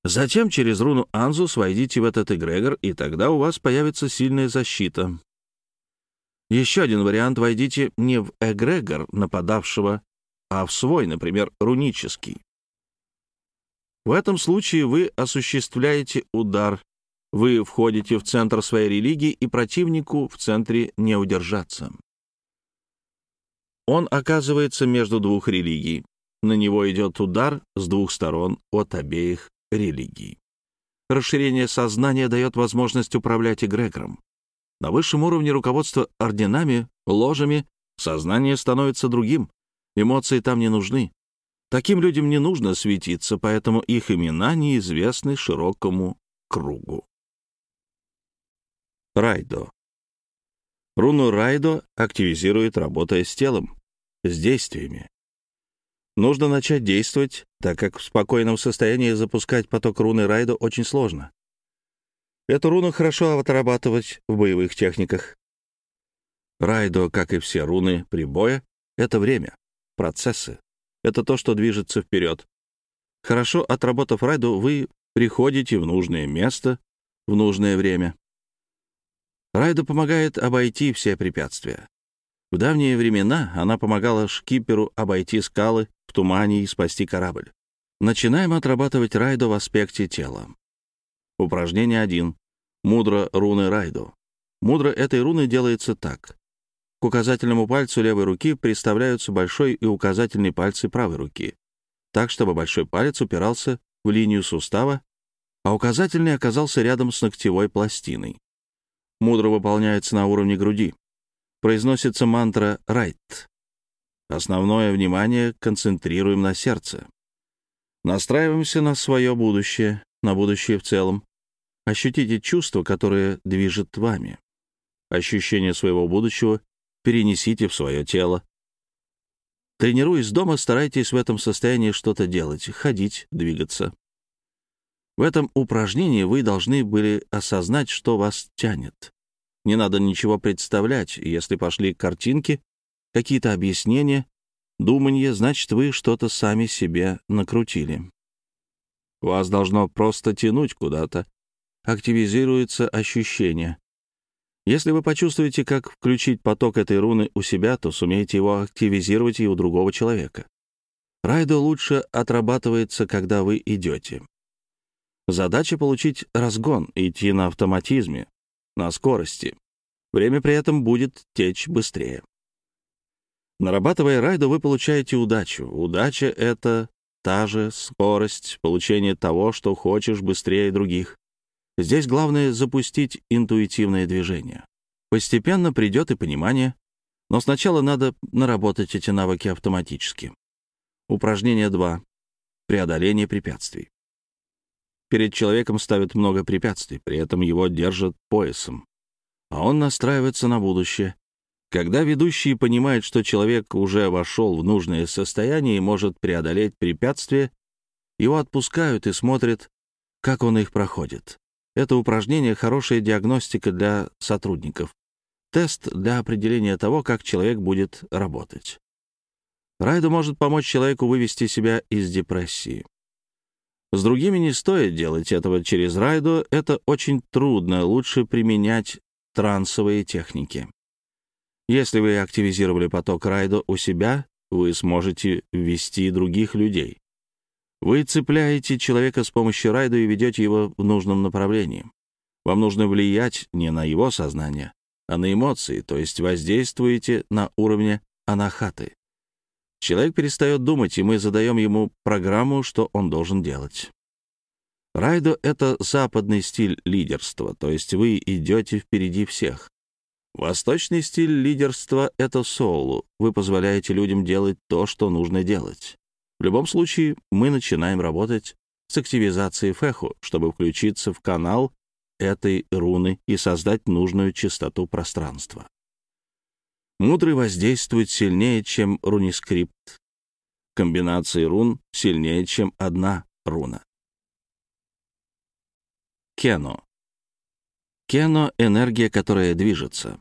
Затем через руну Анзус войдите в этот эгрегор, и тогда у вас появится сильная защита. Еще один вариант — войдите не в эгрегор нападавшего, а в свой, например, рунический. В этом случае вы осуществляете удар, вы входите в центр своей религии, и противнику в центре не удержаться. Он оказывается между двух религий. На него идет удар с двух сторон от обеих религий. Расширение сознания дает возможность управлять эгрегором. На высшем уровне руководства орденами, ложами, сознание становится другим, эмоции там не нужны. Таким людям не нужно светиться, поэтому их имена неизвестны широкому кругу. Райдо. Руну Райдо активизирует, работая с телом, с действиями. Нужно начать действовать, так как в спокойном состоянии запускать поток руны Райдо очень сложно. Эту руну хорошо отрабатывать в боевых техниках. Райдо, как и все руны прибоя, — это время, процессы. Это то, что движется вперед. Хорошо отработав райду, вы приходите в нужное место в нужное время. Райда помогает обойти все препятствия. В давние времена она помогала шкиперу обойти скалы в тумане и спасти корабль. Начинаем отрабатывать райду в аспекте тела. Упражнение 1. Мудро руны Райду. Мудро этой руны делается так. К указательному пальцу левой руки приставляются большой и указательный пальцы правой руки, так, чтобы большой палец упирался в линию сустава, а указательный оказался рядом с ногтевой пластиной. Мудро выполняется на уровне груди. Произносится мантра «Райт». Основное внимание концентрируем на сердце. Настраиваемся на свое будущее, на будущее в целом. Ощутите чувство, которое движет вами. Ощущение своего будущего перенесите в свое тело. Тренируясь дома, старайтесь в этом состоянии что-то делать, ходить, двигаться. В этом упражнении вы должны были осознать, что вас тянет. Не надо ничего представлять, если пошли картинки, какие-то объяснения, думанье, значит, вы что-то сами себе накрутили. Вас должно просто тянуть куда-то, активизируется ощущение. Если вы почувствуете, как включить поток этой руны у себя, то сумеете его активизировать и у другого человека. Райдо лучше отрабатывается, когда вы идете. Задача — получить разгон, идти на автоматизме, на скорости. Время при этом будет течь быстрее. Нарабатывая райду, вы получаете удачу. Удача — это та же скорость получения того, что хочешь быстрее других. Здесь главное запустить интуитивное движение. Постепенно придет и понимание, но сначала надо наработать эти навыки автоматически. Упражнение 2. Преодоление препятствий. Перед человеком ставят много препятствий, при этом его держат поясом. А он настраивается на будущее. Когда ведущий понимает, что человек уже вошел в нужное состояние и может преодолеть препятствия, его отпускают и смотрят, как он их проходит. Это упражнение — хорошая диагностика для сотрудников. Тест для определения того, как человек будет работать. Райду может помочь человеку вывести себя из депрессии. С другими не стоит делать этого через райду, это очень трудно, лучше применять трансовые техники. Если вы активизировали поток райду у себя, вы сможете ввести других людей. Вы цепляете человека с помощью райда и ведете его в нужном направлении. Вам нужно влиять не на его сознание, а на эмоции, то есть воздействуете на уровне анахаты. Человек перестает думать, и мы задаем ему программу, что он должен делать. Райдо — это западный стиль лидерства, то есть вы идете впереди всех. Восточный стиль лидерства — это соулу. Вы позволяете людям делать то, что нужно делать. В любом случае, мы начинаем работать с активизацией феху, чтобы включиться в канал этой руны и создать нужную частоту пространства. Мудрый воздействует сильнее, чем рунискрипт. Комбинации рун сильнее, чем одна руна. Кено. Кено — энергия, которая движется.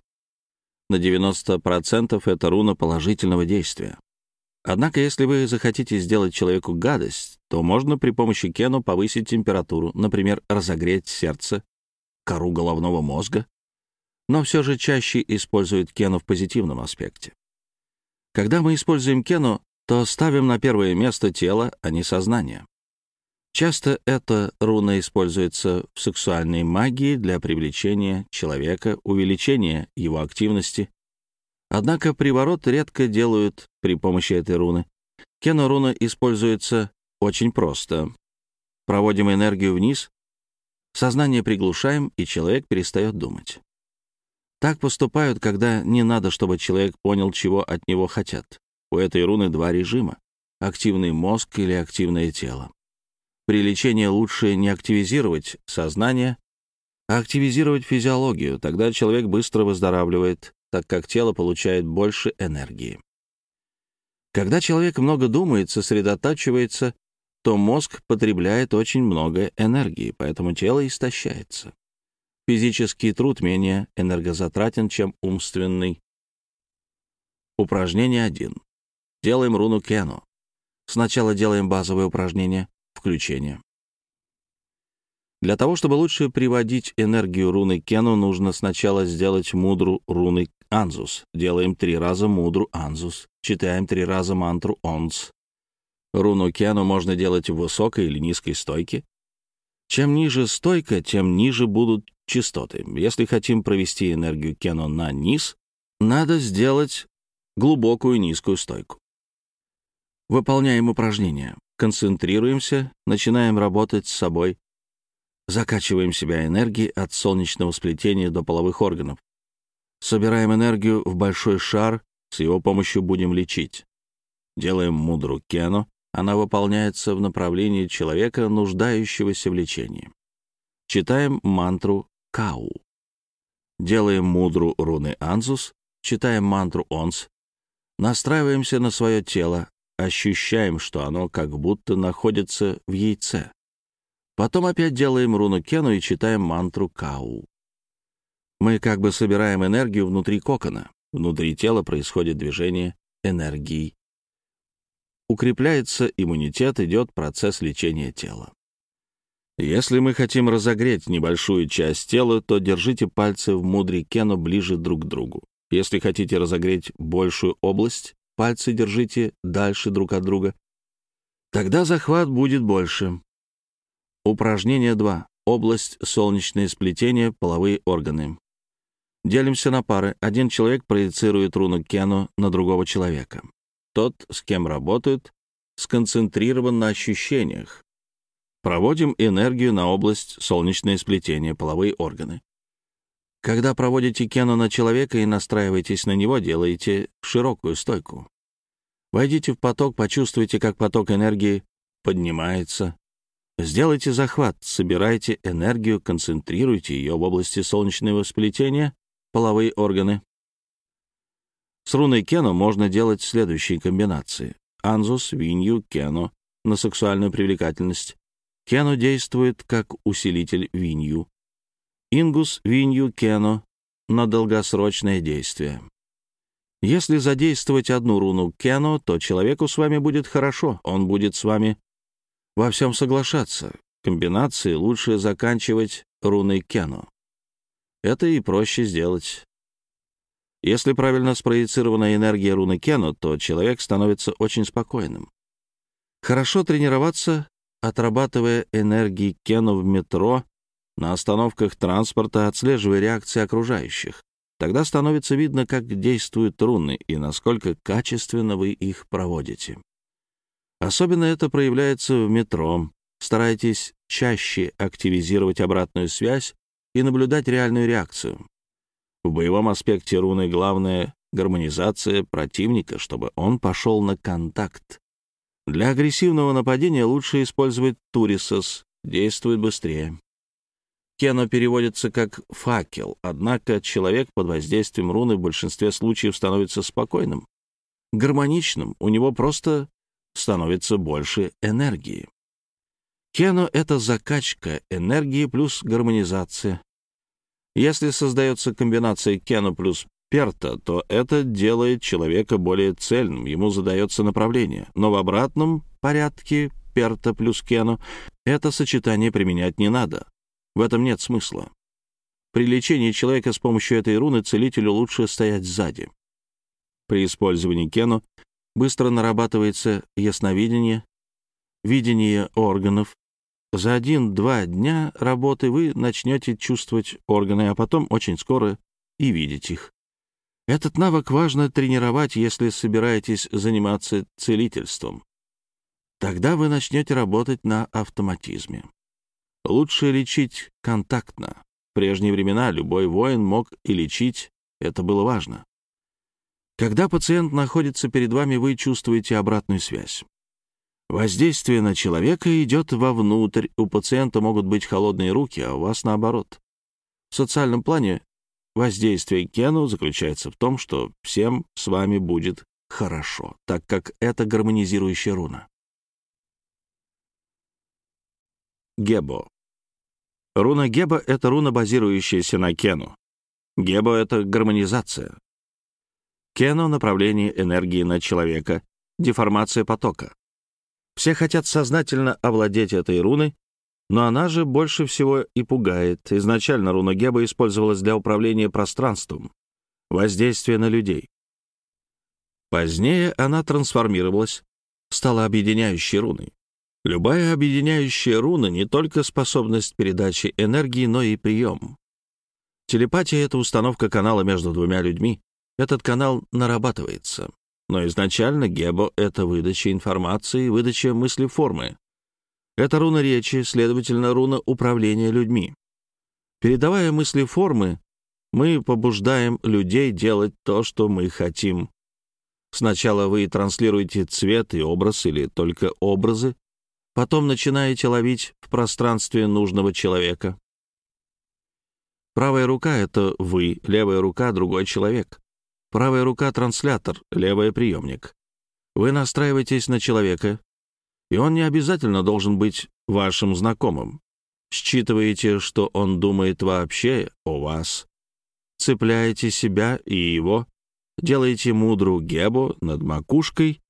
На 90% это руна положительного действия. Однако, если вы захотите сделать человеку гадость, то можно при помощи Кено повысить температуру, например, разогреть сердце, кору головного мозга, но все же чаще используют кену в позитивном аспекте. Когда мы используем кену, то ставим на первое место тело, а не сознание. Часто эта руна используется в сексуальной магии для привлечения человека, увеличения его активности. Однако приворот редко делают при помощи этой руны. Кено-руна используется очень просто. Проводим энергию вниз, сознание приглушаем, и человек перестает думать. Так поступают, когда не надо, чтобы человек понял, чего от него хотят. У этой руны два режима — активный мозг или активное тело. При лечении лучше не активизировать сознание, а активизировать физиологию, тогда человек быстро выздоравливает, так как тело получает больше энергии. Когда человек много думает, сосредотачивается, то мозг потребляет очень много энергии, поэтому тело истощается. Физический труд менее энергозатратен, чем умственный. Упражнение 1. Делаем руну Кену. Сначала делаем базовое упражнение включение. Для того, чтобы лучше приводить энергию руны Кену, нужно сначала сделать мудру руны Анзус. Делаем три раза мудру Анзус. Читаем три раза мантру Онс. Руну Кену можно делать в высокой или низкой стойке. Чем ниже стойка, тем ниже будут частоты. Если хотим провести энергию Кено на низ, надо сделать глубокую низкую стойку. Выполняем упражнения. Концентрируемся, начинаем работать с собой. Закачиваем себя энергией от солнечного сплетения до половых органов. Собираем энергию в большой шар, с его помощью будем лечить. Делаем мудру кено, она выполняется в направлении человека, нуждающегося в лечении. Читаем мантру Кау. Делаем мудру руны Анзус, читаем мантру Онс, настраиваемся на свое тело, ощущаем, что оно как будто находится в яйце. Потом опять делаем руну Кену и читаем мантру Кау. Мы как бы собираем энергию внутри кокона. Внутри тела происходит движение энергии. Укрепляется иммунитет, идет процесс лечения тела. Если мы хотим разогреть небольшую часть тела, то держите пальцы в мудре кено ближе друг к другу. Если хотите разогреть большую область, пальцы держите дальше друг от друга. Тогда захват будет больше. Упражнение 2. Область солнечное сплетение, половые органы. Делимся на пары. Один человек проецирует руну Кену на другого человека. Тот, с кем работают, сконцентрирован на ощущениях, Проводим энергию на область солнечное сплетение, половые органы. Когда проводите кену на человека и настраиваетесь на него, делаете широкую стойку. Войдите в поток, почувствуйте, как поток энергии поднимается. Сделайте захват, собирайте энергию, концентрируйте ее в области солнечного сплетения, половые органы. С руной кену можно делать следующие комбинации. Анзус, винью, кену на сексуальную привлекательность, Кено действует как усилитель винью. Ингус винью кено на долгосрочное действие. Если задействовать одну руну Кено, то человеку с вами будет хорошо, он будет с вами во всем соглашаться. Комбинации лучше заканчивать руной Кено. Это и проще сделать. Если правильно спроецирована энергия руны Кено, то человек становится очень спокойным. Хорошо тренироваться, отрабатывая энергии Кено в метро, на остановках транспорта, отслеживая реакции окружающих. Тогда становится видно, как действуют руны и насколько качественно вы их проводите. Особенно это проявляется в метро. Старайтесь чаще активизировать обратную связь и наблюдать реальную реакцию. В боевом аспекте руны главное — гармонизация противника, чтобы он пошел на контакт. Для агрессивного нападения лучше использовать Турисос, действует быстрее. Кено переводится как «факел», однако человек под воздействием руны в большинстве случаев становится спокойным, гармоничным, у него просто становится больше энергии. Кено — это закачка энергии плюс гармонизация. Если создается комбинация Кено плюс Перта, то это делает человека более цельным, ему задается направление. Но в обратном порядке Перта плюс Кено это сочетание применять не надо. В этом нет смысла. При лечении человека с помощью этой руны целителю лучше стоять сзади. При использовании кену быстро нарабатывается ясновидение, видение органов. За один-два дня работы вы начнете чувствовать органы, а потом очень скоро и видеть их. Этот навык важно тренировать, если собираетесь заниматься целительством. Тогда вы начнете работать на автоматизме. Лучше лечить контактно. В прежние времена любой воин мог и лечить, это было важно. Когда пациент находится перед вами, вы чувствуете обратную связь. Воздействие на человека идет вовнутрь, у пациента могут быть холодные руки, а у вас наоборот. В социальном плане воздействие Кену заключается в том, что всем с вами будет хорошо, так как это гармонизирующая руна. Гебо. Руна Геба — это руна, базирующаяся на Кену. Гебо — это гармонизация. Кено — направление энергии на человека, деформация потока. Все хотят сознательно овладеть этой руной, но она же больше всего и пугает. Изначально руна Геба использовалась для управления пространством, воздействия на людей. Позднее она трансформировалась, стала объединяющей руной. Любая объединяющая руна не только способность передачи энергии, но и прием. Телепатия — это установка канала между двумя людьми. Этот канал нарабатывается. Но изначально гебо — это выдача информации, выдача мысли-формы. Это руна речи, следовательно, руна управления людьми. Передавая мысли-формы, мы побуждаем людей делать то, что мы хотим. Сначала вы транслируете цвет и образ или только образы, Потом начинаете ловить в пространстве нужного человека. Правая рука — это вы, левая рука — другой человек. Правая рука — транслятор, левая — приемник. Вы настраиваетесь на человека, и он не обязательно должен быть вашим знакомым. Считываете, что он думает вообще о вас. Цепляете себя и его, делаете мудру гебу над макушкой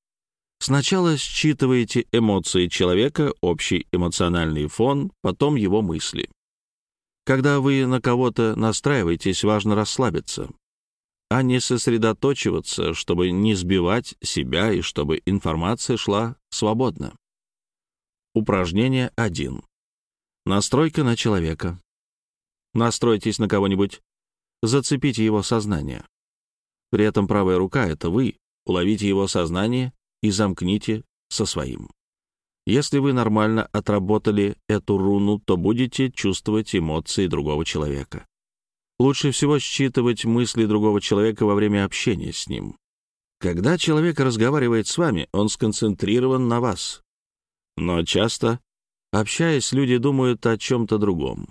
Сначала считываете эмоции человека, общий эмоциональный фон, потом его мысли. Когда вы на кого-то настраиваетесь, важно расслабиться, а не сосредоточиваться, чтобы не сбивать себя и чтобы информация шла свободно. Упражнение 1. Настройка на человека. Настройтесь на кого-нибудь, зацепите его сознание. При этом правая рука — это вы, уловите его сознание и замкните со своим. Если вы нормально отработали эту руну, то будете чувствовать эмоции другого человека. Лучше всего считывать мысли другого человека во время общения с ним. Когда человек разговаривает с вами, он сконцентрирован на вас. Но часто, общаясь, люди думают о чем-то другом.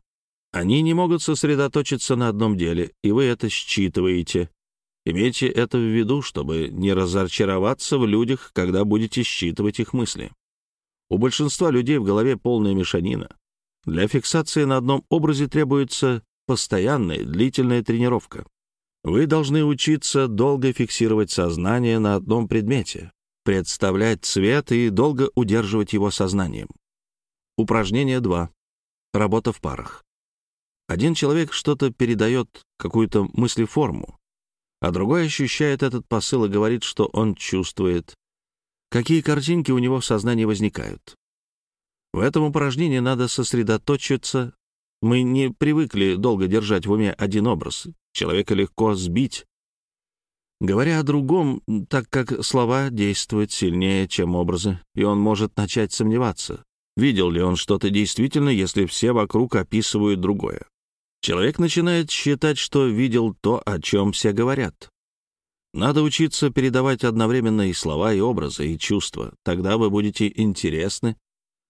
Они не могут сосредоточиться на одном деле, и вы это считываете. Имейте это в виду, чтобы не разочароваться в людях, когда будете считывать их мысли. У большинства людей в голове полная мешанина. Для фиксации на одном образе требуется постоянная длительная тренировка. Вы должны учиться долго фиксировать сознание на одном предмете, представлять цвет и долго удерживать его сознанием. Упражнение 2. Работа в парах. Один человек что-то передает, какую-то мыслеформу, а другой ощущает этот посыл и говорит, что он чувствует, какие картинки у него в сознании возникают. В этом упражнении надо сосредоточиться. Мы не привыкли долго держать в уме один образ. Человека легко сбить. Говоря о другом, так как слова действуют сильнее, чем образы, и он может начать сомневаться, видел ли он что-то действительно, если все вокруг описывают другое. Человек начинает считать, что видел то, о чем все говорят. Надо учиться передавать одновременно и слова, и образы, и чувства. Тогда вы будете интересны,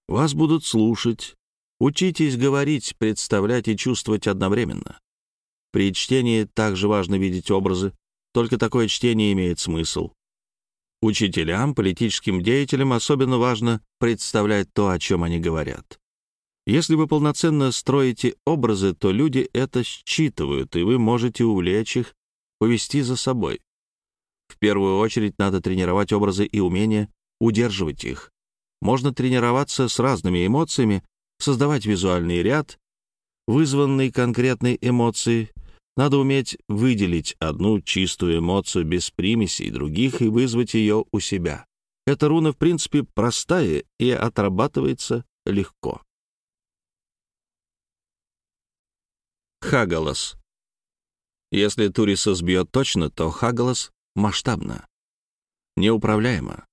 вас будут слушать. Учитесь говорить, представлять и чувствовать одновременно. При чтении также важно видеть образы, только такое чтение имеет смысл. Учителям, политическим деятелям особенно важно представлять то, о чем они говорят. Если вы полноценно строите образы, то люди это считывают, и вы можете увлечь их, повести за собой. В первую очередь надо тренировать образы и умение удерживать их. Можно тренироваться с разными эмоциями, создавать визуальный ряд, вызванный конкретной эмоцией. Надо уметь выделить одну чистую эмоцию без примесей других и вызвать ее у себя. Эта руна, в принципе, простая и отрабатывается легко. Хагалас. Если Туриса сбьет точно, то Хагалас масштабно, неуправляемо,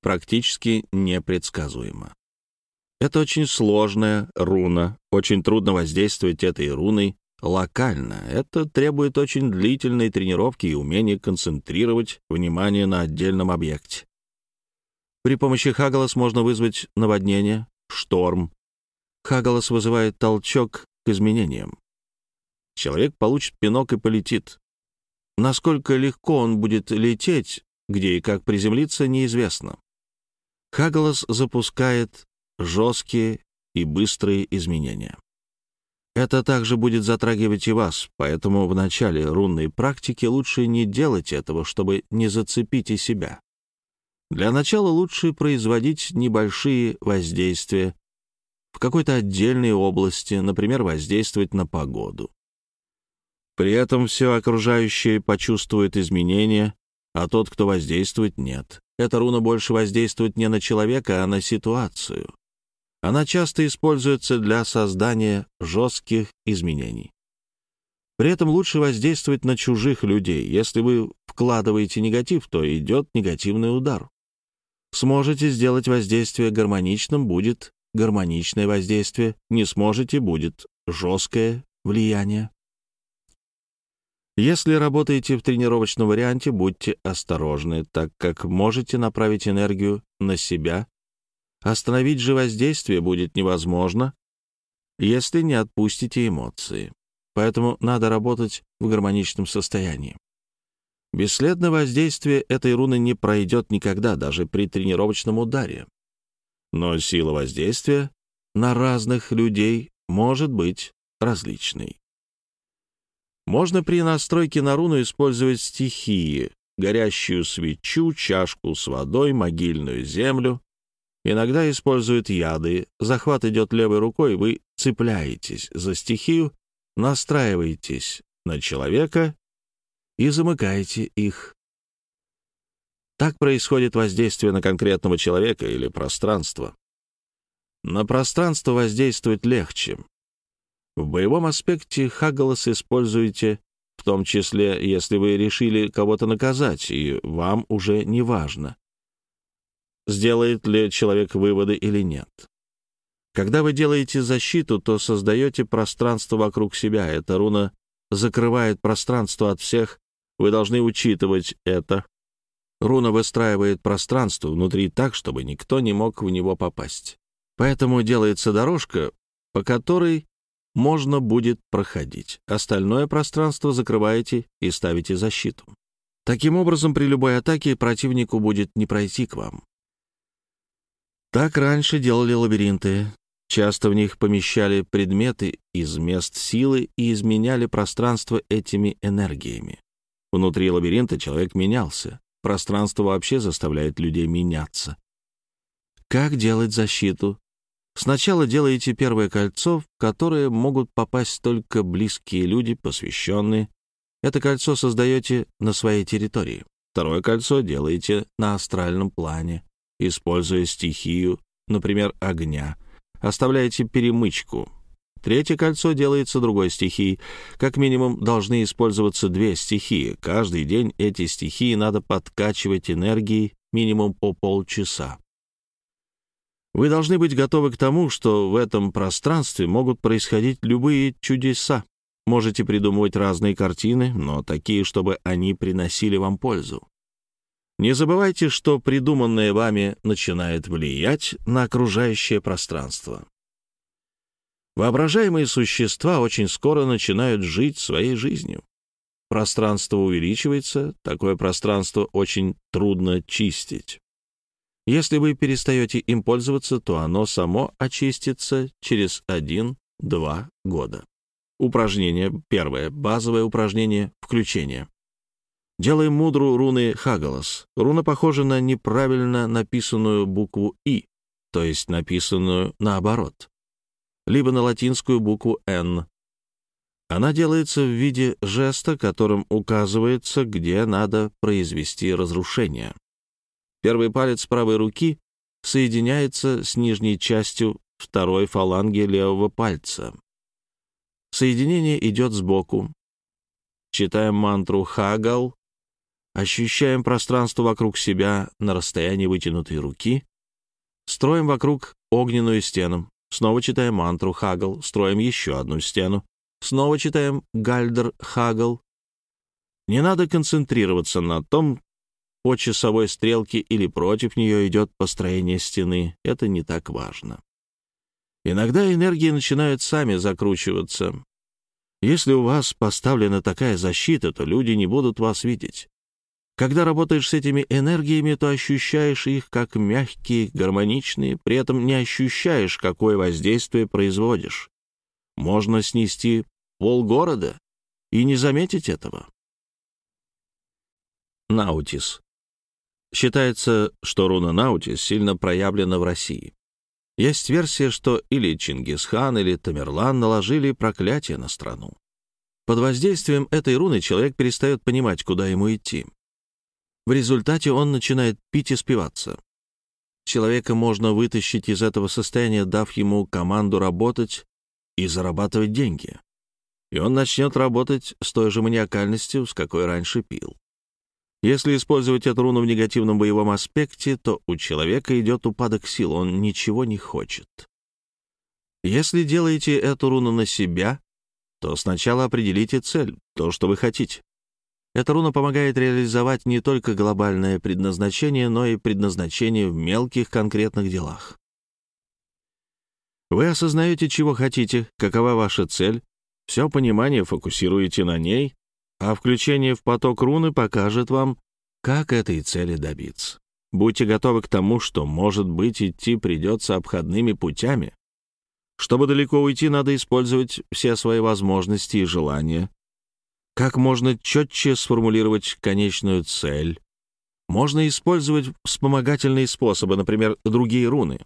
практически непредсказуемо. Это очень сложная руна, очень трудно воздействовать этой руной локально. Это требует очень длительной тренировки и умения концентрировать внимание на отдельном объекте. При помощи Хагалас можно вызвать наводнение, шторм. Хагалас вызывает толчок к изменениям человек получит пинок и полетит. Насколько легко он будет лететь, где и как приземлиться, неизвестно. Хагалас запускает жесткие и быстрые изменения. Это также будет затрагивать и вас, поэтому в начале рунной практики лучше не делать этого, чтобы не зацепить и себя. Для начала лучше производить небольшие воздействия в какой-то отдельной области, например, воздействовать на погоду. При этом все окружающее почувствует изменения, а тот, кто воздействует, нет. Эта руна больше воздействует не на человека, а на ситуацию. Она часто используется для создания жестких изменений. При этом лучше воздействовать на чужих людей. Если вы вкладываете негатив, то идет негативный удар. Сможете сделать воздействие гармоничным, будет гармоничное воздействие. Не сможете, будет жесткое влияние. Если работаете в тренировочном варианте, будьте осторожны, так как можете направить энергию на себя. Остановить же воздействие будет невозможно, если не отпустите эмоции. Поэтому надо работать в гармоничном состоянии. Бесследное воздействие этой руны не пройдет никогда, даже при тренировочном ударе. Но сила воздействия на разных людей может быть различной. Можно при настройке на руну использовать стихии, горящую свечу, чашку с водой, могильную землю. Иногда используют яды. Захват идет левой рукой, вы цепляетесь за стихию, настраиваетесь на человека и замыкаете их. Так происходит воздействие на конкретного человека или пространство. На пространство воздействовать легче. В боевом аспекте Хаггалас используете, в том числе, если вы решили кого-то наказать, и вам уже не важно, сделает ли человек выводы или нет. Когда вы делаете защиту, то создаете пространство вокруг себя. Эта руна закрывает пространство от всех. Вы должны учитывать это. Руна выстраивает пространство внутри так, чтобы никто не мог в него попасть. Поэтому делается дорожка, по которой можно будет проходить. Остальное пространство закрываете и ставите защиту. Таким образом, при любой атаке противнику будет не пройти к вам. Так раньше делали лабиринты. Часто в них помещали предметы из мест силы и изменяли пространство этими энергиями. Внутри лабиринта человек менялся. Пространство вообще заставляет людей меняться. Как делать защиту? Сначала делаете первое кольцо, в которое могут попасть только близкие люди, посвященные. Это кольцо создаете на своей территории. Второе кольцо делаете на астральном плане, используя стихию, например, огня. Оставляете перемычку. Третье кольцо делается другой стихией. Как минимум должны использоваться две стихии. Каждый день эти стихии надо подкачивать энергией минимум по полчаса. Вы должны быть готовы к тому, что в этом пространстве могут происходить любые чудеса. Можете придумывать разные картины, но такие, чтобы они приносили вам пользу. Не забывайте, что придуманное вами начинает влиять на окружающее пространство. Воображаемые существа очень скоро начинают жить своей жизнью. Пространство увеличивается, такое пространство очень трудно чистить. Если вы перестаете им пользоваться, то оно само очистится через 1-2 года. Упражнение первое. Базовое упражнение включения. Делаем мудру руны Хагалас. Руна похожа на неправильно написанную букву «И», то есть написанную наоборот, либо на латинскую букву «Н». Она делается в виде жеста, которым указывается, где надо произвести разрушение. Первый палец правой руки соединяется с нижней частью второй фаланги левого пальца. Соединение идет сбоку. Читаем мантру «Хагал», ощущаем пространство вокруг себя на расстоянии вытянутой руки, строим вокруг огненную стену, снова читаем мантру «Хагал», строим еще одну стену, снова читаем «Гальдер Хагал». Не надо концентрироваться на том, по часовой стрелке или против нее идет построение стены. Это не так важно. Иногда энергии начинают сами закручиваться. Если у вас поставлена такая защита, то люди не будут вас видеть. Когда работаешь с этими энергиями, то ощущаешь их как мягкие, гармоничные, при этом не ощущаешь, какое воздействие производишь. Можно снести полгорода и не заметить этого. Наутис. Считается, что руна Наутис сильно проявлена в России. Есть версия, что или Чингисхан, или Тамерлан наложили проклятие на страну. Под воздействием этой руны человек перестает понимать, куда ему идти. В результате он начинает пить и спиваться. Человека можно вытащить из этого состояния, дав ему команду работать и зарабатывать деньги. И он начнет работать с той же маниакальностью, с какой раньше пил. Если использовать эту руну в негативном боевом аспекте, то у человека идет упадок сил, он ничего не хочет. Если делаете эту руну на себя, то сначала определите цель, то, что вы хотите. Эта руна помогает реализовать не только глобальное предназначение, но и предназначение в мелких конкретных делах. Вы осознаете, чего хотите, какова ваша цель, все понимание фокусируете на ней, а включение в поток руны покажет вам, как этой цели добиться. Будьте готовы к тому, что, может быть, идти придется обходными путями. Чтобы далеко уйти, надо использовать все свои возможности и желания. Как можно четче сформулировать конечную цель? Можно использовать вспомогательные способы, например, другие руны.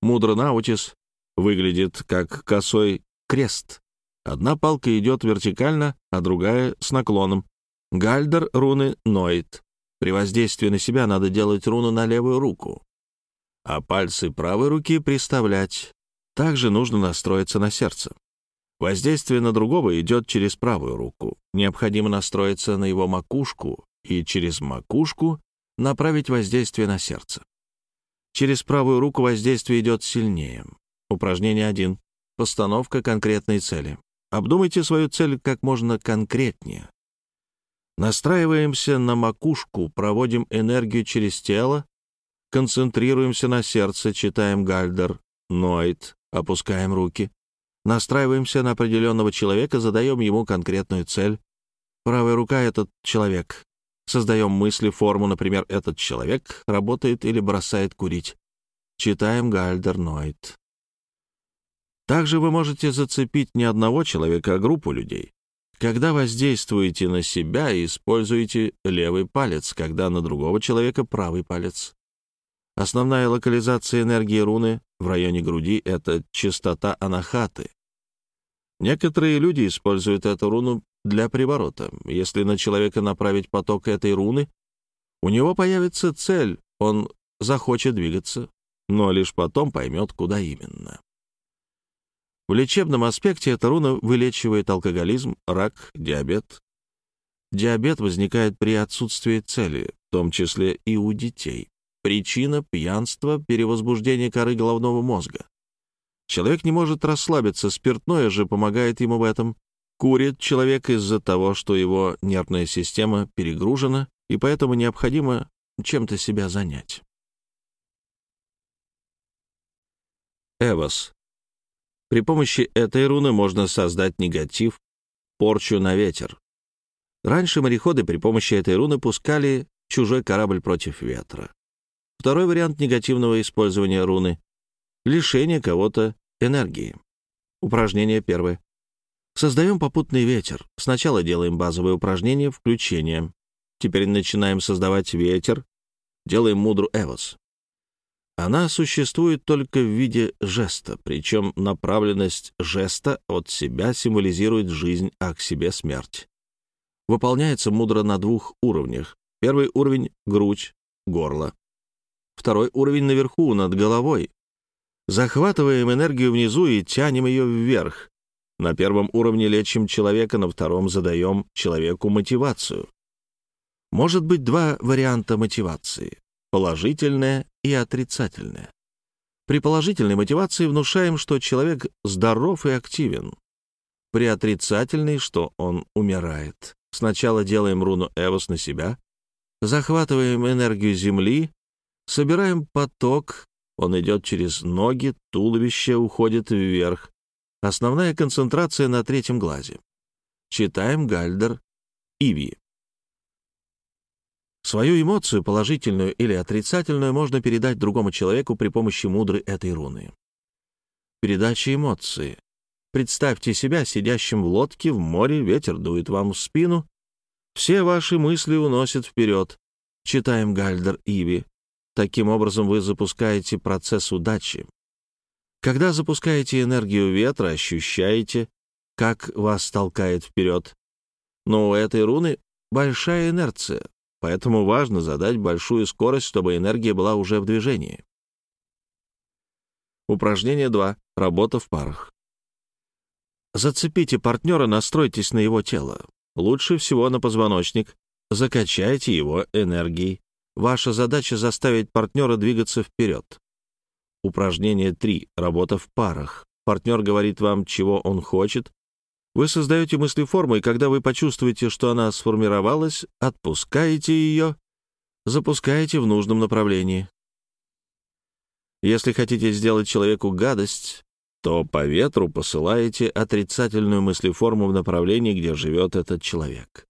Мудро Наутис выглядит как косой крест, Одна палка идет вертикально, а другая — с наклоном. Гальдер руны ноет. При воздействии на себя надо делать руну на левую руку, а пальцы правой руки приставлять. Также нужно настроиться на сердце. Воздействие на другого идет через правую руку. Необходимо настроиться на его макушку и через макушку направить воздействие на сердце. Через правую руку воздействие идет сильнее. Упражнение 1. Постановка конкретной цели. Обдумайте свою цель как можно конкретнее. Настраиваемся на макушку, проводим энергию через тело, концентрируемся на сердце, читаем Гальдер, Ноид, опускаем руки. Настраиваемся на определенного человека, задаем ему конкретную цель. Правая рука — этот человек. Создаем мысли, форму, например, этот человек работает или бросает курить. Читаем Гальдер, Ноид. Также вы можете зацепить не одного человека, а группу людей. Когда воздействуете на себя, используйте левый палец, когда на другого человека правый палец. Основная локализация энергии руны в районе груди — это частота анахаты. Некоторые люди используют эту руну для приворота. Если на человека направить поток этой руны, у него появится цель, он захочет двигаться, но лишь потом поймет, куда именно. В лечебном аспекте эта руна вылечивает алкоголизм, рак, диабет. Диабет возникает при отсутствии цели, в том числе и у детей. Причина — пьянство, перевозбуждение коры головного мозга. Человек не может расслабиться, спиртное же помогает ему в этом. Курит человек из-за того, что его нервная система перегружена, и поэтому необходимо чем-то себя занять. Эвос. При помощи этой руны можно создать негатив, порчу на ветер. Раньше мореходы при помощи этой руны пускали чужой корабль против ветра. Второй вариант негативного использования руны — лишение кого-то энергии. Упражнение первое. Создаем попутный ветер. Сначала делаем базовое упражнение включения. Теперь начинаем создавать ветер. Делаем мудру Эвос. Она существует только в виде жеста, причем направленность жеста от себя символизирует жизнь, а к себе — смерть. Выполняется мудро на двух уровнях. Первый уровень — грудь, горло. Второй уровень наверху, над головой. Захватываем энергию внизу и тянем ее вверх. На первом уровне лечим человека, на втором задаем человеку мотивацию. Может быть два варианта мотивации — положительная и отрицательная. При положительной мотивации внушаем, что человек здоров и активен. При отрицательной, что он умирает. Сначала делаем руну Эвос на себя, захватываем энергию Земли, Собираем поток, он идет через ноги, туловище уходит вверх. Основная концентрация на третьем глазе. Читаем Гальдер Иви. Свою эмоцию, положительную или отрицательную, можно передать другому человеку при помощи мудры этой руны. Передача эмоции. Представьте себя сидящим в лодке в море, ветер дует вам в спину. Все ваши мысли уносят вперед. Читаем Гальдер Иви. Таким образом, вы запускаете процесс удачи. Когда запускаете энергию ветра, ощущаете, как вас толкает вперед. Но у этой руны большая инерция, поэтому важно задать большую скорость, чтобы энергия была уже в движении. Упражнение 2. Работа в парах. Зацепите партнера, настройтесь на его тело. Лучше всего на позвоночник. Закачайте его энергией. Ваша задача — заставить партнера двигаться вперед. Упражнение 3. Работа в парах. Партнер говорит вам, чего он хочет. Вы создаете мыслеформу, и когда вы почувствуете, что она сформировалась, отпускаете ее, запускаете в нужном направлении. Если хотите сделать человеку гадость, то по ветру посылаете отрицательную мыслеформу в направлении, где живет этот человек.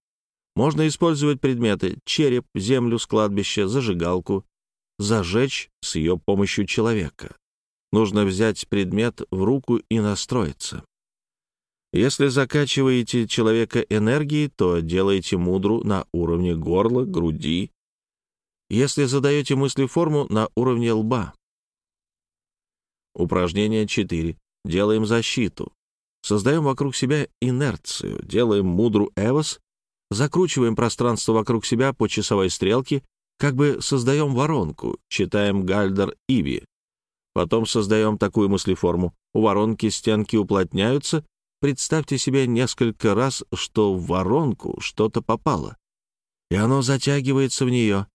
Можно использовать предметы — череп, землю с кладбища, зажигалку, зажечь с ее помощью человека. Нужно взять предмет в руку и настроиться. Если закачиваете человека энергией, то делаете мудру на уровне горла, груди. Если задаете мысли форму на уровне лба. Упражнение 4. Делаем защиту. Создаем вокруг себя инерцию, делаем мудру Эвос закручиваем пространство вокруг себя по часовой стрелке, как бы создаем воронку, читаем Гальдер Иви. Потом создаем такую мыслеформу. У воронки стенки уплотняются. Представьте себе несколько раз, что в воронку что-то попало, и оно затягивается в нее.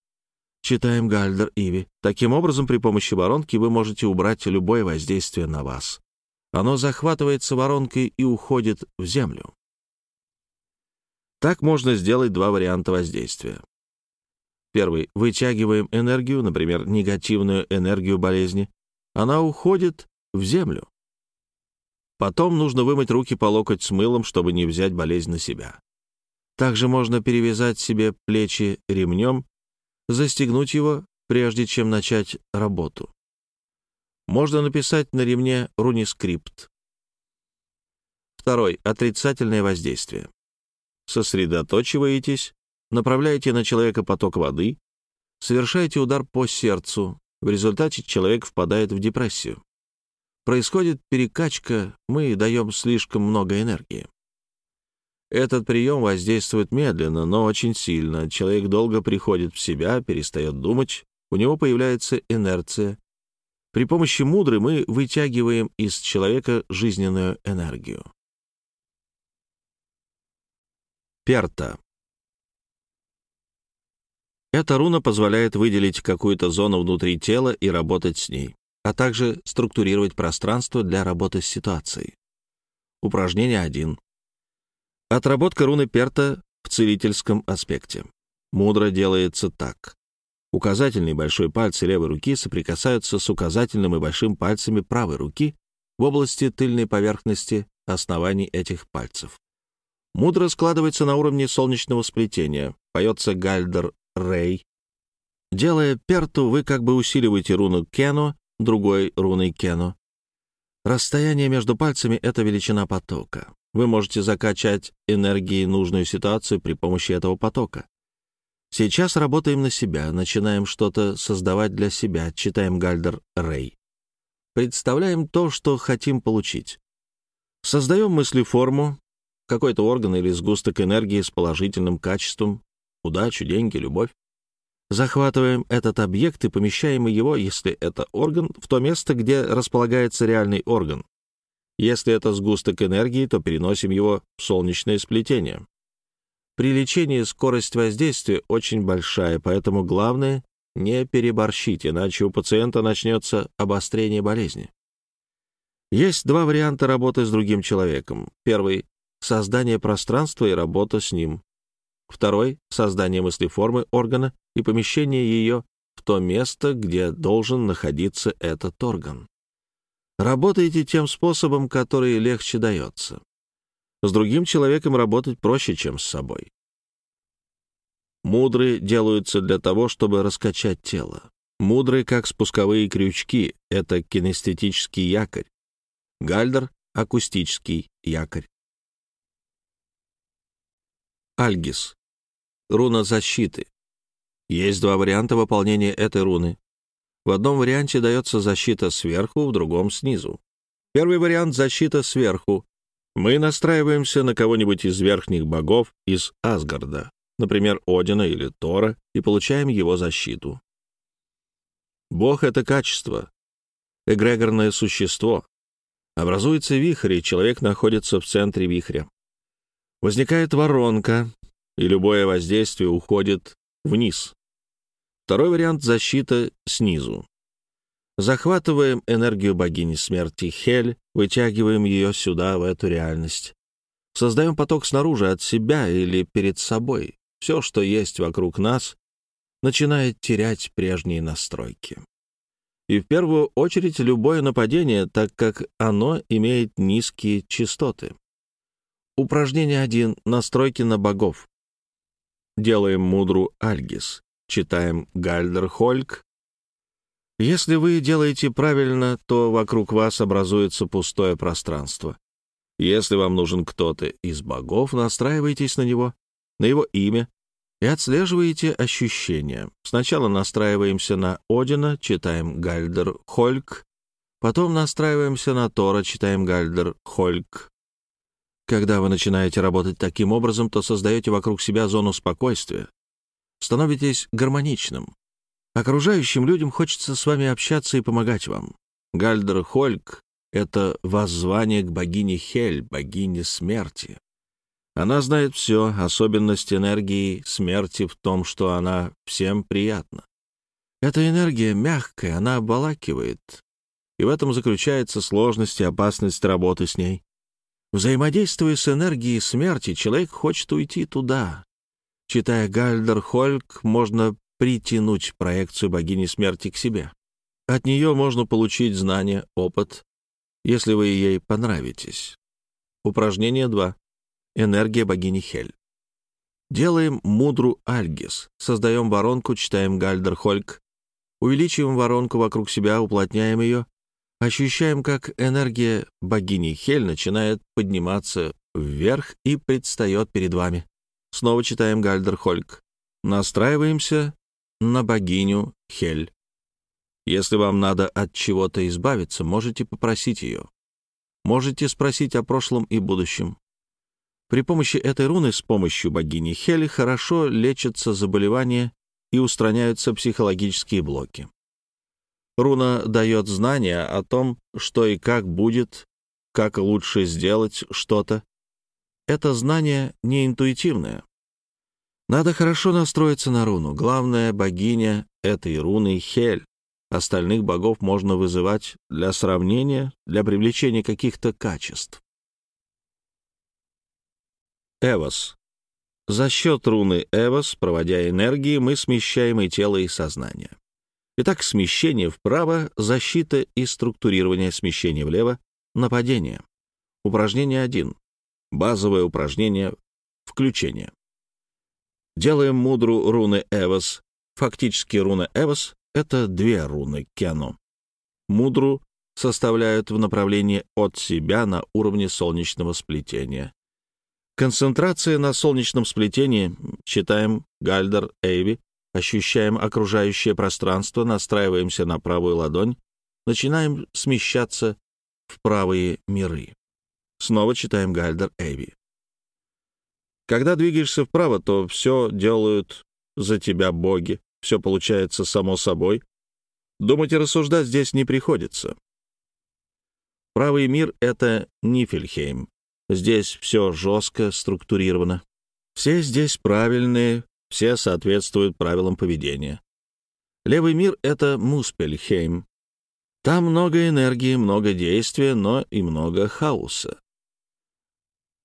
Читаем Гальдер Иви. Таким образом, при помощи воронки вы можете убрать любое воздействие на вас. Оно захватывается воронкой и уходит в землю. Так можно сделать два варианта воздействия. Первый. Вытягиваем энергию, например, негативную энергию болезни. Она уходит в землю. Потом нужно вымыть руки по локоть с мылом, чтобы не взять болезнь на себя. Также можно перевязать себе плечи ремнем, застегнуть его, прежде чем начать работу. Можно написать на ремне рунискрипт. Второй. Отрицательное воздействие. Сосредоточиваетесь, направляете на человека поток воды, совершаете удар по сердцу, в результате человек впадает в депрессию. Происходит перекачка, мы даем слишком много энергии. Этот прием воздействует медленно, но очень сильно. Человек долго приходит в себя, перестает думать, у него появляется инерция. При помощи мудры мы вытягиваем из человека жизненную энергию. Перта. Эта руна позволяет выделить какую-то зону внутри тела и работать с ней, а также структурировать пространство для работы с ситуацией. Упражнение 1. Отработка руны Перта в целительском аспекте. Мудро делается так. Указательный и большой пальцы левой руки соприкасаются с указательным и большим пальцами правой руки в области тыльной поверхности оснований этих пальцев. Мудро складывается на уровне солнечного сплетения. Поется Гальдер Рей. Делая перту, вы как бы усиливаете руну Кено, другой руной Кено. Расстояние между пальцами — это величина потока. Вы можете закачать энергией нужную ситуацию при помощи этого потока. Сейчас работаем на себя, начинаем что-то создавать для себя, читаем Гальдер Рей. Представляем то, что хотим получить. Создаем мыслеформу, какой-то орган или сгусток энергии с положительным качеством, удачу, деньги, любовь. Захватываем этот объект и помещаем его, если это орган, в то место, где располагается реальный орган. Если это сгусток энергии, то переносим его в солнечное сплетение. При лечении скорость воздействия очень большая, поэтому главное — не переборщить, иначе у пациента начнется обострение болезни. Есть два варианта работы с другим человеком. Первый — создание пространства и работа с ним. Второй — создание мыслеформы органа и помещение ее в то место, где должен находиться этот орган. Работайте тем способом, который легче дается. С другим человеком работать проще, чем с собой. Мудрые делаются для того, чтобы раскачать тело. Мудрые, как спусковые крючки, — это кинестетический якорь. Гальдер — акустический якорь. Альгис. Руна защиты. Есть два варианта выполнения этой руны. В одном варианте дается защита сверху, в другом — снизу. Первый вариант — защита сверху. Мы настраиваемся на кого-нибудь из верхних богов из Асгарда, например, Одина или Тора, и получаем его защиту. Бог — это качество, эгрегорное существо. Образуется вихрь, и человек находится в центре вихря. Возникает воронка, и любое воздействие уходит вниз. Второй вариант — защита снизу. Захватываем энергию богини смерти Хель, вытягиваем ее сюда, в эту реальность. Создаем поток снаружи от себя или перед собой. Все, что есть вокруг нас, начинает терять прежние настройки. И в первую очередь любое нападение, так как оно имеет низкие частоты. Упражнение 1. Настройки на богов. Делаем мудру Альгис читаем Гальдер Хольк. Если вы делаете правильно, то вокруг вас образуется пустое пространство. Если вам нужен кто-то из богов, настраивайтесь на него, на его имя, и отслеживаете ощущения. Сначала настраиваемся на Одина, читаем Гальдер Хольк, потом настраиваемся на Тора, читаем Гальдер Хольк. Когда вы начинаете работать таким образом, то создаете вокруг себя зону спокойствия, становитесь гармоничным. Окружающим людям хочется с вами общаться и помогать вам. Гальдер Хольк — это воззвание к богине Хель, богине смерти. Она знает все, особенность энергии смерти в том, что она всем приятна. Эта энергия мягкая, она обволакивает, и в этом заключается сложность и опасность работы с ней. Взаимодействуя с энергией смерти, человек хочет уйти туда, Читая Гальдер Хольк, можно притянуть проекцию богини смерти к себе. От нее можно получить знания, опыт, если вы ей понравитесь. Упражнение 2. Энергия богини Хель. Делаем мудру Альгис. Создаем воронку, читаем Гальдер Хольк. Увеличиваем воронку вокруг себя, уплотняем ее. Ощущаем, как энергия богини Хель начинает подниматься вверх и предстает перед вами. Снова читаем Гальдер Хольк. Настраиваемся на богиню Хель. Если вам надо от чего-то избавиться, можете попросить ее. Можете спросить о прошлом и будущем. При помощи этой руны с помощью богини Хели хорошо лечатся заболевания и устраняются психологические блоки. Руна дает знания о том, что и как будет, как лучше сделать что-то. Это знание не интуитивное. Надо хорошо настроиться на руну. Главная богиня этой руны — Хель. Остальных богов можно вызывать для сравнения, для привлечения каких-то качеств. Эвос. За счет руны Эвос, проводя энергии, мы смещаем и тело, и сознание. Итак, смещение вправо — защита и структурирование, смещение влево — нападение. Упражнение 1. Базовое упражнение — включение. Делаем мудру руны Эвос. Фактически руна Эвос — это две руны Кену. Мудру составляют в направлении от себя на уровне солнечного сплетения. Концентрация на солнечном сплетении, читаем Гальдер Эйви, ощущаем окружающее пространство, настраиваемся на правую ладонь, начинаем смещаться в правые миры. Снова читаем Гальдер Эйви. Когда двигаешься вправо, то все делают за тебя боги, все получается само собой. Думать и рассуждать здесь не приходится. Правый мир — это Нифельхейм, Здесь все жестко структурировано. Все здесь правильные, все соответствуют правилам поведения. Левый мир — это Муспельхейм. Там много энергии, много действия, но и много хаоса.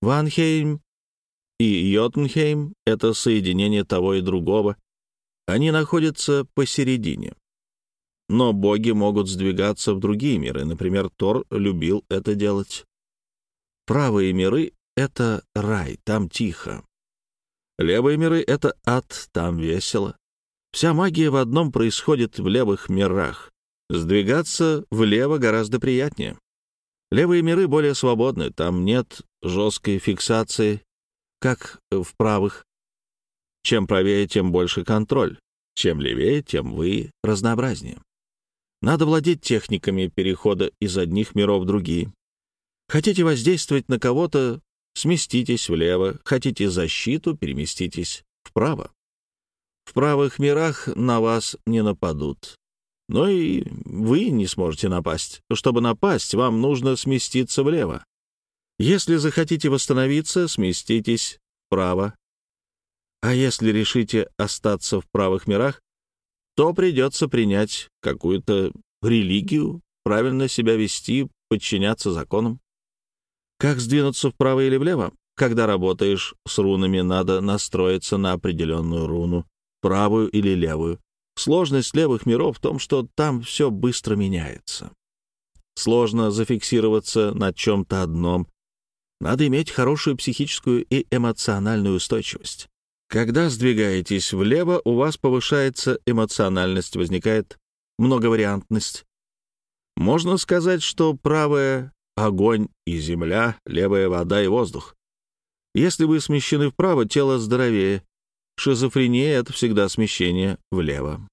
Ванхейм и Йотунхейм — это соединение того и другого. Они находятся посередине. Но боги могут сдвигаться в другие миры. Например, Тор любил это делать. Правые миры — это рай, там тихо. Левые миры — это ад, там весело. Вся магия в одном происходит в левых мирах. Сдвигаться влево гораздо приятнее. Левые миры более свободны, там нет жесткой фиксации, как в правых. Чем правее, тем больше контроль. Чем левее, тем вы разнообразнее. Надо владеть техниками перехода из одних миров в другие. Хотите воздействовать на кого-то — сместитесь влево. Хотите защиту — переместитесь вправо. В правых мирах на вас не нападут. Но и вы не сможете напасть. Чтобы напасть, вам нужно сместиться влево. Если захотите восстановиться, сместитесь вправо. А если решите остаться в правых мирах, то придется принять какую-то религию, правильно себя вести, подчиняться законам. Как сдвинуться вправо или влево? Когда работаешь с рунами, надо настроиться на определенную руну, правую или левую. Сложность левых миров в том, что там все быстро меняется. Сложно зафиксироваться на чем-то одном. Надо иметь хорошую психическую и эмоциональную устойчивость. Когда сдвигаетесь влево, у вас повышается эмоциональность, возникает многовариантность. Можно сказать, что правая огонь и земля, левая вода и воздух. Если вы смещены вправо, тело здоровее. Шизофрения — это всегда смещение влево.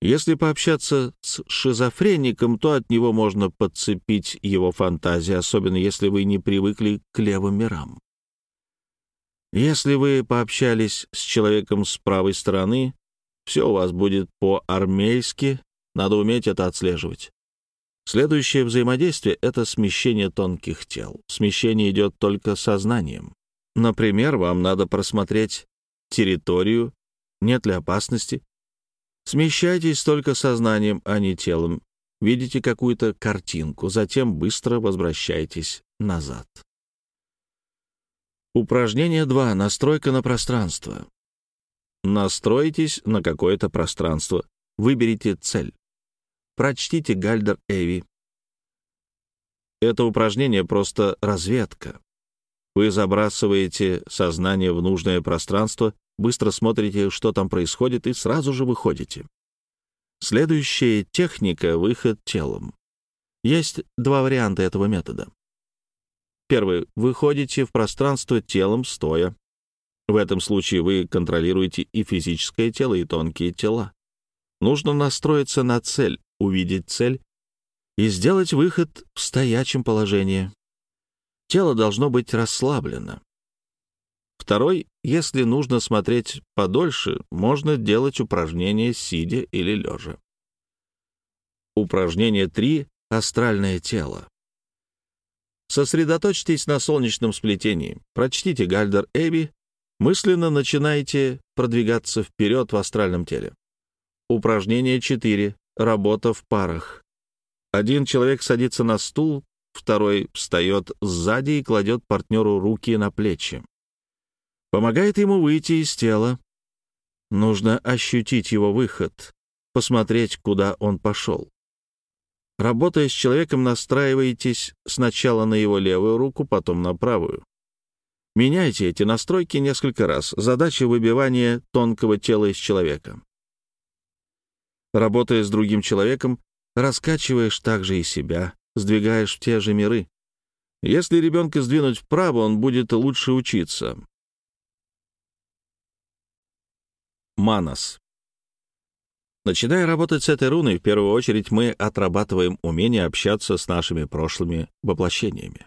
Если пообщаться с шизофреником, то от него можно подцепить его фантазии, особенно если вы не привыкли к левым мирам. Если вы пообщались с человеком с правой стороны, все у вас будет по-армейски, надо уметь это отслеживать. Следующее взаимодействие — это смещение тонких тел. Смещение идет только сознанием. Например, вам надо просмотреть территорию, нет ли опасности. Смещайтесь только сознанием, а не телом. Видите какую-то картинку, затем быстро возвращайтесь назад. Упражнение 2. Настройка на пространство. Настройтесь на какое-то пространство. Выберите цель. Прочтите Гальдер Эви. Это упражнение просто разведка. Вы забрасываете сознание в нужное пространство, быстро смотрите, что там происходит, и сразу же выходите. Следующая техника — выход телом. Есть два варианта этого метода. Первый. Вы ходите в пространство телом стоя. В этом случае вы контролируете и физическое тело, и тонкие тела. Нужно настроиться на цель, увидеть цель и сделать выход в стоячем положении. Тело должно быть расслаблено. Второй, если нужно смотреть подольше, можно делать упражнения сидя или лежа. Упражнение 3. Астральное тело. Сосредоточьтесь на солнечном сплетении. Прочтите Гальдер Эбби. Мысленно начинайте продвигаться вперед в астральном теле. Упражнение 4. Работа в парах. Один человек садится на стул, второй встает сзади и кладет партнеру руки на плечи. Помогает ему выйти из тела. Нужно ощутить его выход, посмотреть, куда он пошел. Работая с человеком, настраиваетесь сначала на его левую руку, потом на правую. Меняйте эти настройки несколько раз. Задача выбивания тонкого тела из человека. Работая с другим человеком, раскачиваешь также и себя, сдвигаешь в те же миры. Если ребенка сдвинуть вправо, он будет лучше учиться. Манас. Начиная работать с этой руной, в первую очередь мы отрабатываем умение общаться с нашими прошлыми воплощениями.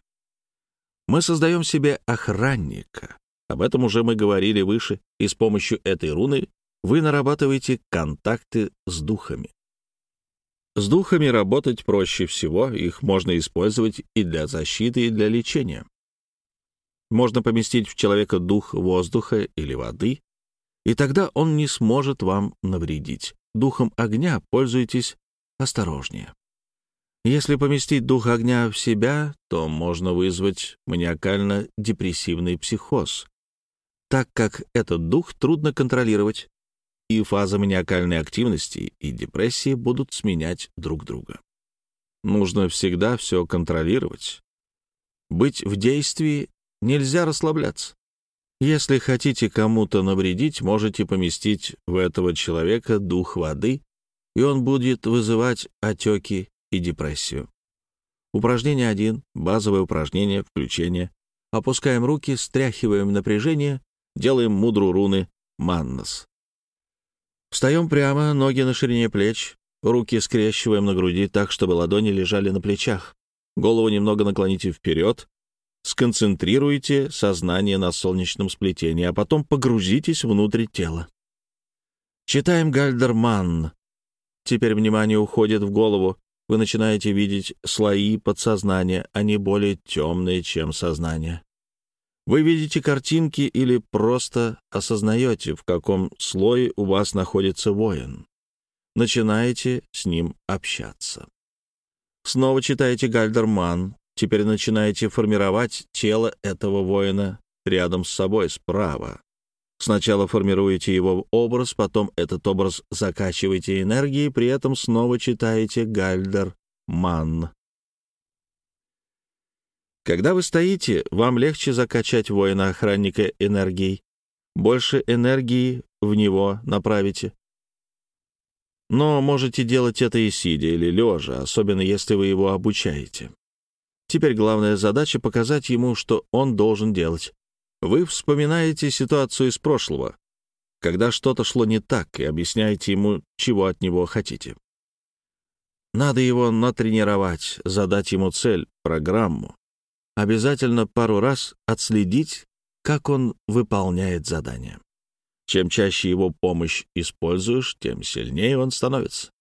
Мы создаем себе охранника. Об этом уже мы говорили выше, и с помощью этой руны вы нарабатываете контакты с духами. С духами работать проще всего, их можно использовать и для защиты, и для лечения. Можно поместить в человека дух воздуха или воды, и тогда он не сможет вам навредить. Духом огня пользуйтесь осторожнее. Если поместить дух огня в себя, то можно вызвать маниакально-депрессивный психоз, так как этот дух трудно контролировать и фаза маниакальной активности и депрессии будут сменять друг друга. Нужно всегда все контролировать. Быть в действии нельзя расслабляться. Если хотите кому-то навредить, можете поместить в этого человека дух воды, и он будет вызывать отеки и депрессию. Упражнение 1. Базовое упражнение, включение. Опускаем руки, стряхиваем напряжение, делаем мудру руны «Маннас». Встаем прямо, ноги на ширине плеч, руки скрещиваем на груди так, чтобы ладони лежали на плечах. Голову немного наклоните вперед, сконцентрируйте сознание на солнечном сплетении, а потом погрузитесь внутрь тела. Читаем Гальдерман. Теперь внимание уходит в голову. Вы начинаете видеть слои подсознания, они более темные, чем сознание. Вы видите картинки или просто осознаете, в каком слое у вас находится воин. Начинаете с ним общаться. Снова читаете Гальдерман. Теперь начинаете формировать тело этого воина рядом с собой, справа. Сначала формируете его образ, потом этот образ закачиваете энергией, при этом снова читаете Гальдер-Ман. Когда вы стоите, вам легче закачать воина-охранника энергией. Больше энергии в него направите. Но можете делать это и сидя или лежа, особенно если вы его обучаете. Теперь главная задача — показать ему, что он должен делать. Вы вспоминаете ситуацию из прошлого, когда что-то шло не так, и объясняете ему, чего от него хотите. Надо его натренировать, задать ему цель, программу обязательно пару раз отследить, как он выполняет задание. Чем чаще его помощь используешь, тем сильнее он становится.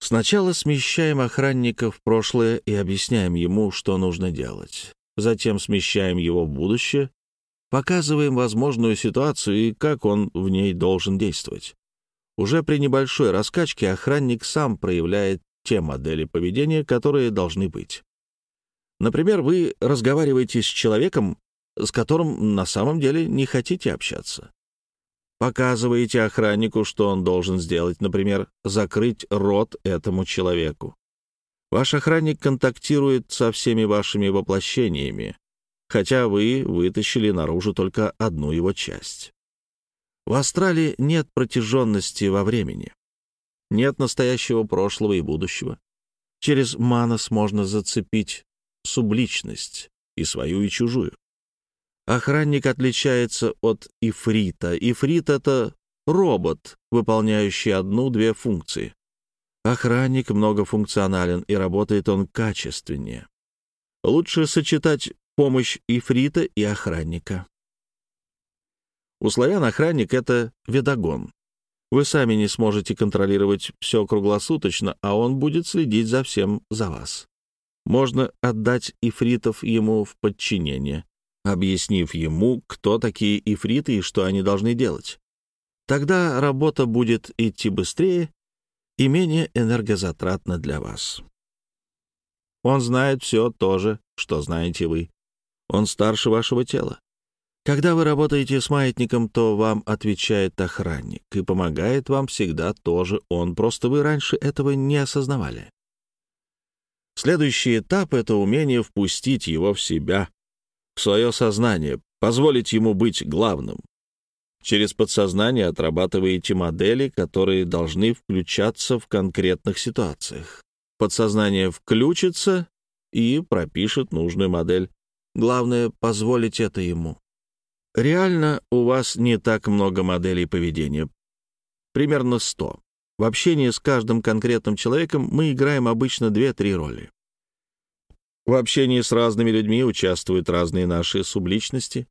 Сначала смещаем охранника в прошлое и объясняем ему, что нужно делать. Затем смещаем его в будущее, показываем возможную ситуацию и как он в ней должен действовать. Уже при небольшой раскачке охранник сам проявляет те модели поведения, которые должны быть. Например, вы разговариваете с человеком, с которым на самом деле не хотите общаться. Показываете охраннику, что он должен сделать, например, закрыть рот этому человеку. Ваш охранник контактирует со всеми вашими воплощениями, хотя вы вытащили наружу только одну его часть. В астрале нет протяженности во времени. Нет настоящего прошлого и будущего. Через манас можно зацепить субличность, и свою, и чужую. Охранник отличается от ифрита. Ифрит — это робот, выполняющий одну-две функции. Охранник многофункционален, и работает он качественнее. Лучше сочетать помощь ифрита и охранника. У славян охранник — это ведогон. Вы сами не сможете контролировать все круглосуточно, а он будет следить за всем за вас. Можно отдать ифритов ему в подчинение, объяснив ему, кто такие ифриты и что они должны делать. Тогда работа будет идти быстрее и менее энергозатратна для вас. Он знает все то же, что знаете вы. Он старше вашего тела. Когда вы работаете с маятником, то вам отвечает охранник, и помогает вам всегда тоже он, просто вы раньше этого не осознавали. Следующий этап — это умение впустить его в себя, в свое сознание, позволить ему быть главным. Через подсознание отрабатываете модели, которые должны включаться в конкретных ситуациях. Подсознание включится и пропишет нужную модель. Главное — позволить это ему. Реально у вас не так много моделей поведения. Примерно 100. В общении с каждым конкретным человеком мы играем обычно 2-3 роли. В общении с разными людьми участвуют разные наши субличности.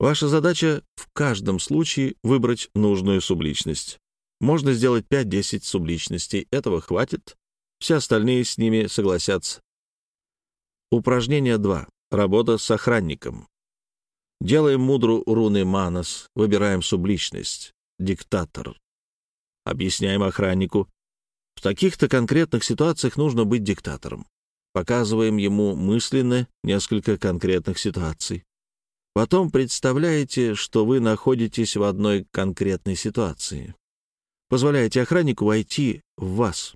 Ваша задача в каждом случае выбрать нужную субличность. Можно сделать 5-10 субличностей, этого хватит, все остальные с ними согласятся. Упражнение 2. Работа с охранником. Делаем мудру руны Манас, выбираем субличность, диктатор. Объясняем охраннику. В таких-то конкретных ситуациях нужно быть диктатором. Показываем ему мысленно несколько конкретных ситуаций. Потом представляете, что вы находитесь в одной конкретной ситуации. Позволяете охраннику войти в вас.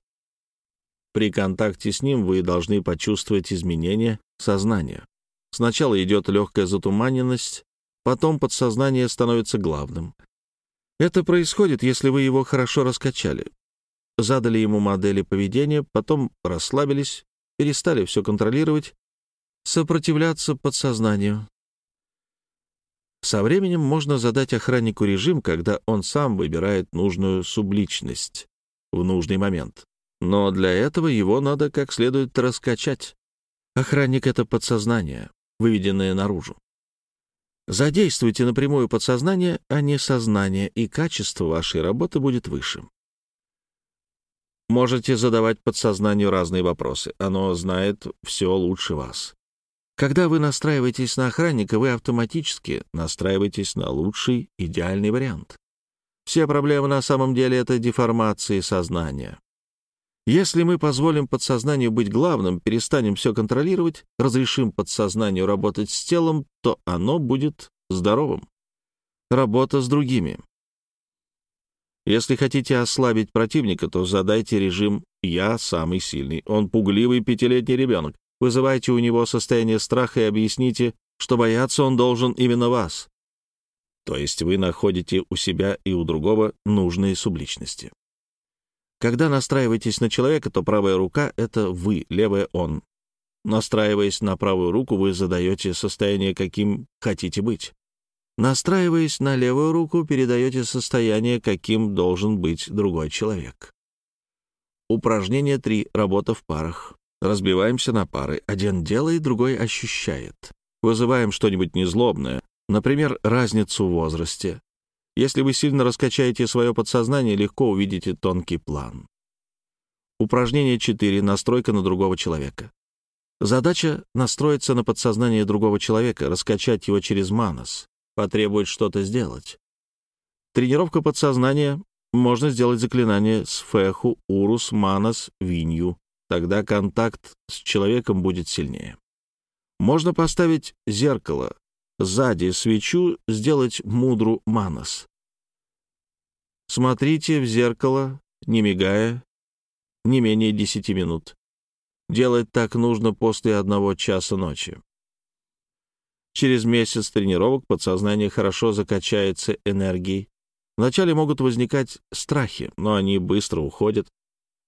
При контакте с ним вы должны почувствовать изменение сознания. Сначала идет легкая затуманенность, потом подсознание становится главным. Это происходит, если вы его хорошо раскачали. Задали ему модели поведения, потом расслабились, перестали все контролировать, сопротивляться подсознанию. Со временем можно задать охраннику режим, когда он сам выбирает нужную субличность в нужный момент. Но для этого его надо как следует раскачать. Охранник — это подсознание выведенное наружу. Задействуйте напрямую подсознание, а не сознание, и качество вашей работы будет выше. Можете задавать подсознанию разные вопросы. Оно знает все лучше вас. Когда вы настраиваетесь на охранника, вы автоматически настраиваетесь на лучший, идеальный вариант. Все проблемы на самом деле — это деформации сознания. Если мы позволим подсознанию быть главным, перестанем все контролировать, разрешим подсознанию работать с телом, то оно будет здоровым. Работа с другими. Если хотите ослабить противника, то задайте режим «я самый сильный». Он пугливый пятилетний ребенок. Вызывайте у него состояние страха и объясните, что бояться он должен именно вас. То есть вы находите у себя и у другого нужные субличности. Когда настраиваетесь на человека, то правая рука — это вы, левая — он. Настраиваясь на правую руку, вы задаете состояние, каким хотите быть. Настраиваясь на левую руку, передаете состояние, каким должен быть другой человек. Упражнение 3. Работа в парах. Разбиваемся на пары. Один делает, другой ощущает. Вызываем что-нибудь незлобное, например, разницу в возрасте. Если вы сильно раскачаете свое подсознание, легко увидите тонкий план. Упражнение 4. Настройка на другого человека. Задача — настроиться на подсознание другого человека, раскачать его через манас, потребует что-то сделать. Тренировка подсознания можно сделать заклинание с феху, урус, манас, винью. Тогда контакт с человеком будет сильнее. Можно поставить зеркало, сзади свечу сделать мудру манас. Смотрите в зеркало, не мигая, не менее десяти минут. Делать так нужно после одного часа ночи. Через месяц тренировок подсознание хорошо закачается энергией. Вначале могут возникать страхи, но они быстро уходят.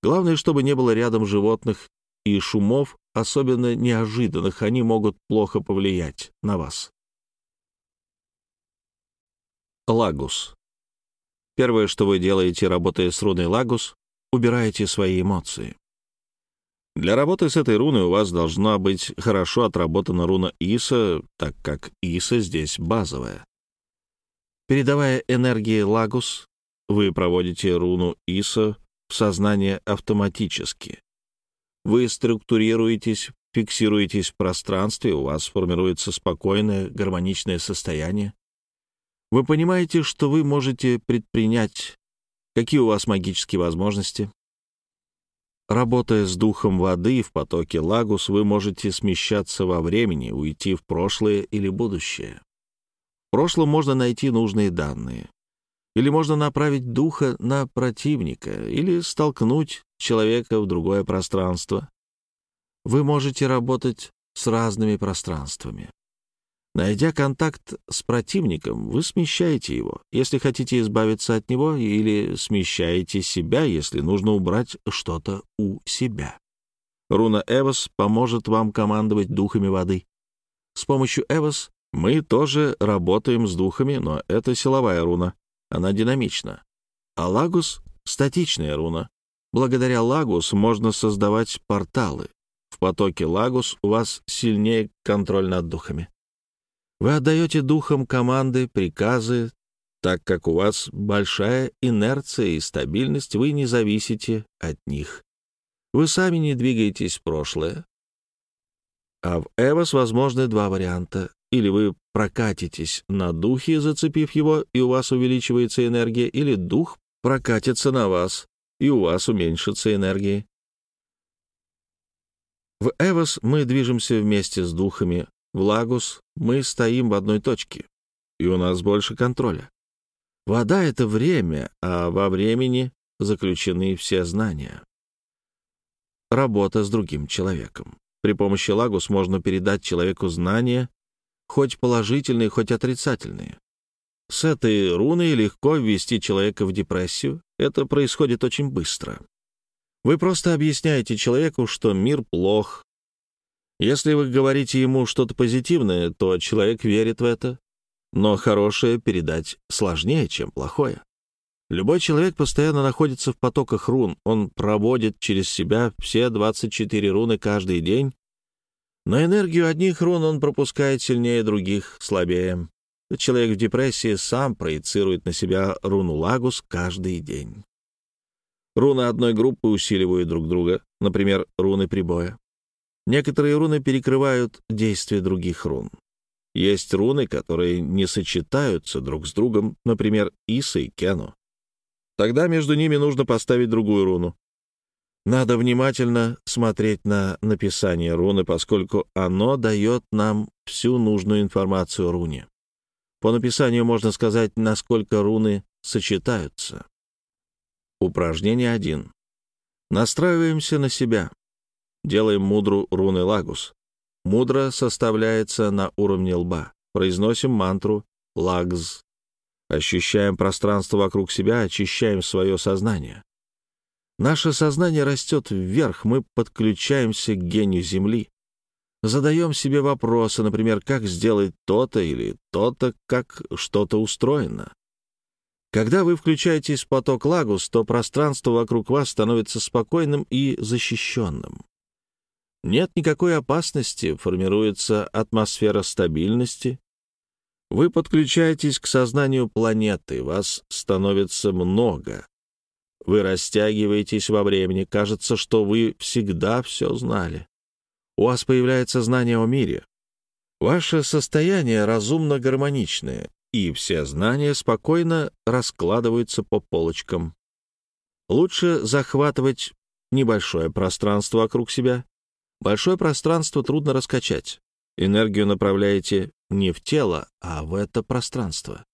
Главное, чтобы не было рядом животных и шумов, особенно неожиданных, они могут плохо повлиять на вас. Лагус. Первое, что вы делаете, работая с руной Лагус, убираете свои эмоции. Для работы с этой руной у вас должна быть хорошо отработана руна Иса, так как Иса здесь базовая. Передавая энергии Лагус, вы проводите руну Иса в сознание автоматически. Вы структурируетесь, фиксируетесь в пространстве, у вас формируется спокойное, гармоничное состояние. Вы понимаете, что вы можете предпринять, какие у вас магические возможности. Работая с духом воды в потоке Лагус, вы можете смещаться во времени, уйти в прошлое или будущее. В прошлом можно найти нужные данные. Или можно направить духа на противника, или столкнуть человека в другое пространство. Вы можете работать с разными пространствами. Найдя контакт с противником, вы смещаете его, если хотите избавиться от него, или смещаете себя, если нужно убрать что-то у себя. Руна Эвос поможет вам командовать духами воды. С помощью Эвос мы тоже работаем с духами, но это силовая руна. Она динамична. А Лагус — статичная руна. Благодаря Лагус можно создавать порталы. В потоке Лагус у вас сильнее контроль над духами. Вы отдаете духам команды, приказы, так как у вас большая инерция и стабильность, вы не зависите от них. Вы сами не двигаетесь в прошлое. А в Эвос возможны два варианта. Или вы прокатитесь на духе, зацепив его, и у вас увеличивается энергия, или дух прокатится на вас, и у вас уменьшится энергия. В Эвос мы движемся вместе с духами, в Лагус мы стоим в одной точке, и у нас больше контроля. Вода — это время, а во времени заключены все знания. Работа с другим человеком. При помощи Лагус можно передать человеку знания, хоть положительные, хоть отрицательные. С этой руной легко ввести человека в депрессию. Это происходит очень быстро. Вы просто объясняете человеку, что мир плох. Если вы говорите ему что-то позитивное, то человек верит в это. Но хорошее передать сложнее, чем плохое. Любой человек постоянно находится в потоках рун. Он проводит через себя все 24 руны каждый день но энергию одних рун он пропускает сильнее других, слабее. Человек в депрессии сам проецирует на себя руну Лагус каждый день. Руны одной группы усиливают друг друга, например, руны прибоя. Некоторые руны перекрывают действие других рун. Есть руны, которые не сочетаются друг с другом, например, Иса и Кену. Тогда между ними нужно поставить другую руну. Надо внимательно смотреть на написание руны, поскольку оно дает нам всю нужную информацию о руне. По написанию можно сказать, насколько руны сочетаются. Упражнение 1. Настраиваемся на себя. Делаем мудру руны Лагус. Мудра составляется на уровне лба. Произносим мантру Лагз. Ощущаем пространство вокруг себя, очищаем свое сознание. Наше сознание растет вверх, мы подключаемся к гению Земли. Задаем себе вопросы, например, как сделать то-то или то-то, как что-то устроено. Когда вы включаетесь в поток Лагус, то пространство вокруг вас становится спокойным и защищенным. Нет никакой опасности, формируется атмосфера стабильности. Вы подключаетесь к сознанию планеты, вас становится много, вы растягиваетесь во времени, кажется, что вы всегда все знали. У вас появляется знание о мире. Ваше состояние разумно гармоничное, и все знания спокойно раскладываются по полочкам. Лучше захватывать небольшое пространство вокруг себя. Большое пространство трудно раскачать. Энергию направляете не в тело, а в это пространство.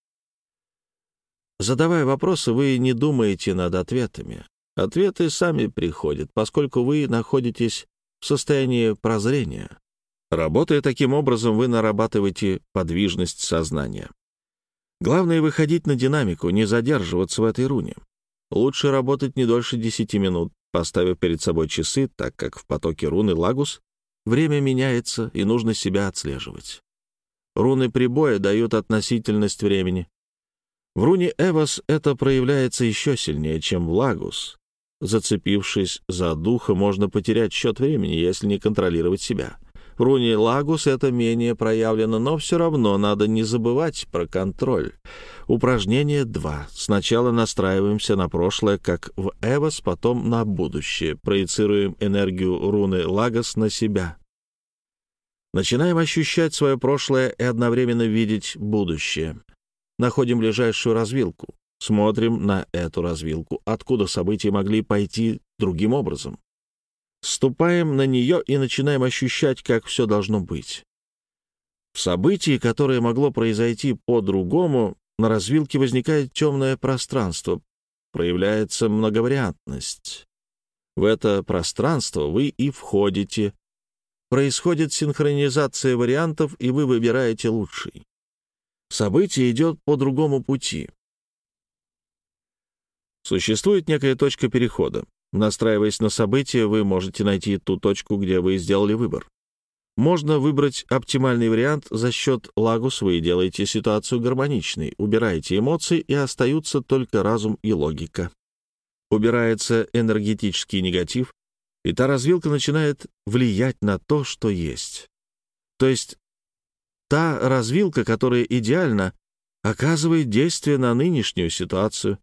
Задавая вопросы, вы не думаете над ответами. Ответы сами приходят, поскольку вы находитесь в состоянии прозрения. Работая таким образом, вы нарабатываете подвижность сознания. Главное — выходить на динамику, не задерживаться в этой руне. Лучше работать не дольше 10 минут, поставив перед собой часы, так как в потоке руны Лагус время меняется, и нужно себя отслеживать. Руны прибоя дают относительность времени. В руне Эвос это проявляется еще сильнее, чем в Лагус. Зацепившись за духа, можно потерять счет времени, если не контролировать себя. В руне Лагус это менее проявлено, но все равно надо не забывать про контроль. Упражнение 2. Сначала настраиваемся на прошлое, как в Эвос, потом на будущее. Проецируем энергию руны Лагос на себя. Начинаем ощущать свое прошлое и одновременно видеть будущее. Находим ближайшую развилку. Смотрим на эту развилку, откуда события могли пойти другим образом. Ступаем на нее и начинаем ощущать, как все должно быть. В событии, которое могло произойти по-другому, на развилке возникает темное пространство, проявляется многовариантность. В это пространство вы и входите. Происходит синхронизация вариантов, и вы выбираете лучший. Событие идет по другому пути. Существует некая точка перехода. Настраиваясь на событие, вы можете найти ту точку, где вы сделали выбор. Можно выбрать оптимальный вариант за счет лагус, вы делаете ситуацию гармоничной, убираете эмоции, и остаются только разум и логика. Убирается энергетический негатив, и та развилка начинает влиять на то, что есть. То есть та развилка, которая идеально оказывает действие на нынешнюю ситуацию,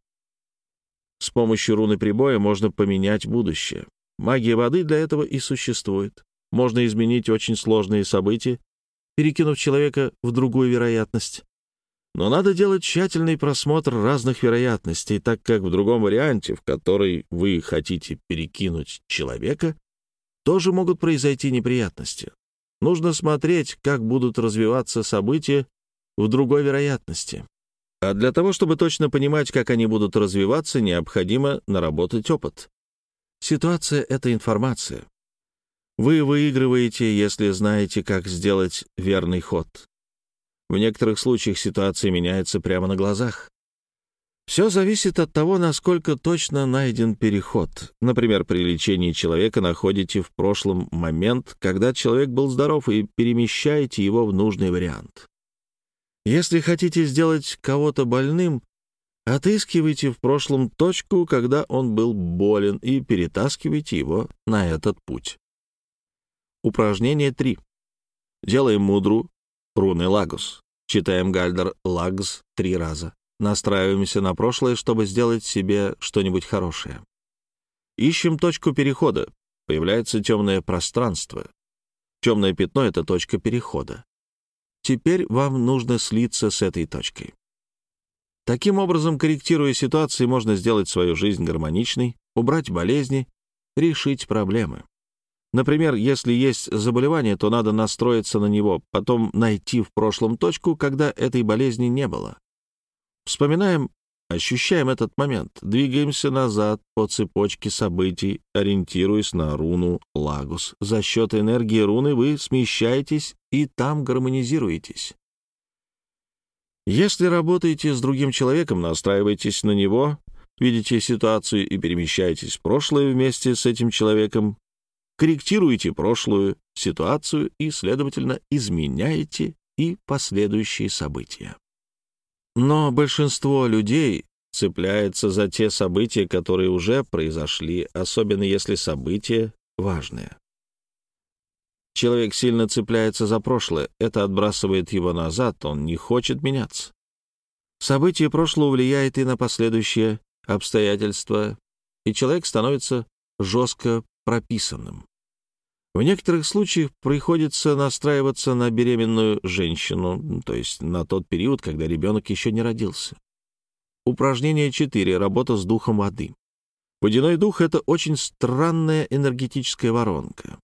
с помощью руны прибоя можно поменять будущее. Магия воды для этого и существует. Можно изменить очень сложные события, перекинув человека в другую вероятность. Но надо делать тщательный просмотр разных вероятностей, так как в другом варианте, в который вы хотите перекинуть человека, тоже могут произойти неприятности. Нужно смотреть, как будут развиваться события в другой вероятности. А для того, чтобы точно понимать, как они будут развиваться, необходимо наработать опыт. Ситуация — это информация. Вы выигрываете, если знаете, как сделать верный ход. В некоторых случаях ситуация меняется прямо на глазах. Все зависит от того, насколько точно найден переход. Например, при лечении человека находите в прошлом момент, когда человек был здоров, и перемещаете его в нужный вариант. Если хотите сделать кого-то больным, отыскивайте в прошлом точку, когда он был болен, и перетаскивайте его на этот путь. Упражнение 3. Делаем мудру руны Лагус. Читаем Гальдер Лагс три раза. Настраиваемся на прошлое, чтобы сделать себе что-нибудь хорошее. Ищем точку перехода. Появляется темное пространство. Темное пятно — это точка перехода. Теперь вам нужно слиться с этой точкой. Таким образом, корректируя ситуации, можно сделать свою жизнь гармоничной, убрать болезни, решить проблемы. Например, если есть заболевание, то надо настроиться на него, потом найти в прошлом точку, когда этой болезни не было. Вспоминаем Ощущаем этот момент, двигаемся назад по цепочке событий, ориентируясь на руну Лагус. За счет энергии руны вы смещаетесь и там гармонизируетесь. Если работаете с другим человеком, настраивайтесь на него, видите ситуацию и перемещаетесь в прошлое вместе с этим человеком, корректируете прошлую ситуацию и, следовательно, изменяете и последующие события. Но большинство людей цепляется за те события, которые уже произошли, особенно если события важные. Человек сильно цепляется за прошлое, это отбрасывает его назад, он не хочет меняться. Событие прошлого влияет и на последующие обстоятельства, и человек становится жестко прописанным. В некоторых случаях приходится настраиваться на беременную женщину, то есть на тот период, когда ребенок еще не родился. Упражнение 4. Работа с духом воды. Водяной дух — это очень странная энергетическая воронка.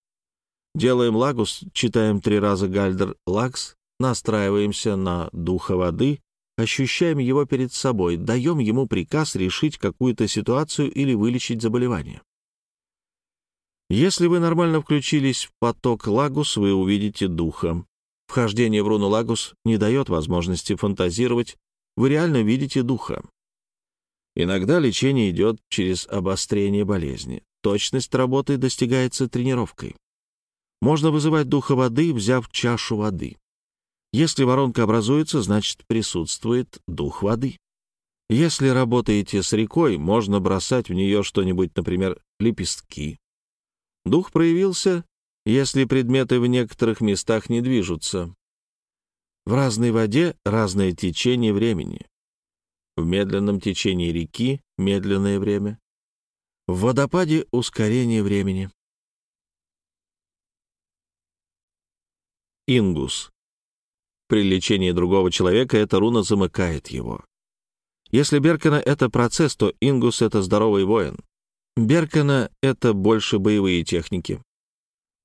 Делаем лагус, читаем три раза гальдер лагс, настраиваемся на духа воды, ощущаем его перед собой, даем ему приказ решить какую-то ситуацию или вылечить заболевание. Если вы нормально включились в поток Лагус, вы увидите духа. Вхождение в руну Лагус не дает возможности фантазировать, вы реально видите духа. Иногда лечение идет через обострение болезни. Точность работы достигается тренировкой. Можно вызывать духа воды, взяв чашу воды. Если воронка образуется, значит присутствует дух воды. Если работаете с рекой, можно бросать в нее что-нибудь, например, лепестки. Дух проявился, если предметы в некоторых местах не движутся. В разной воде разное течение времени. В медленном течении реки — медленное время. В водопаде — ускорение времени. Ингус. При лечении другого человека эта руна замыкает его. Если Беркана — это процесс, то Ингус — это здоровый воин. Беркана — это больше боевые техники.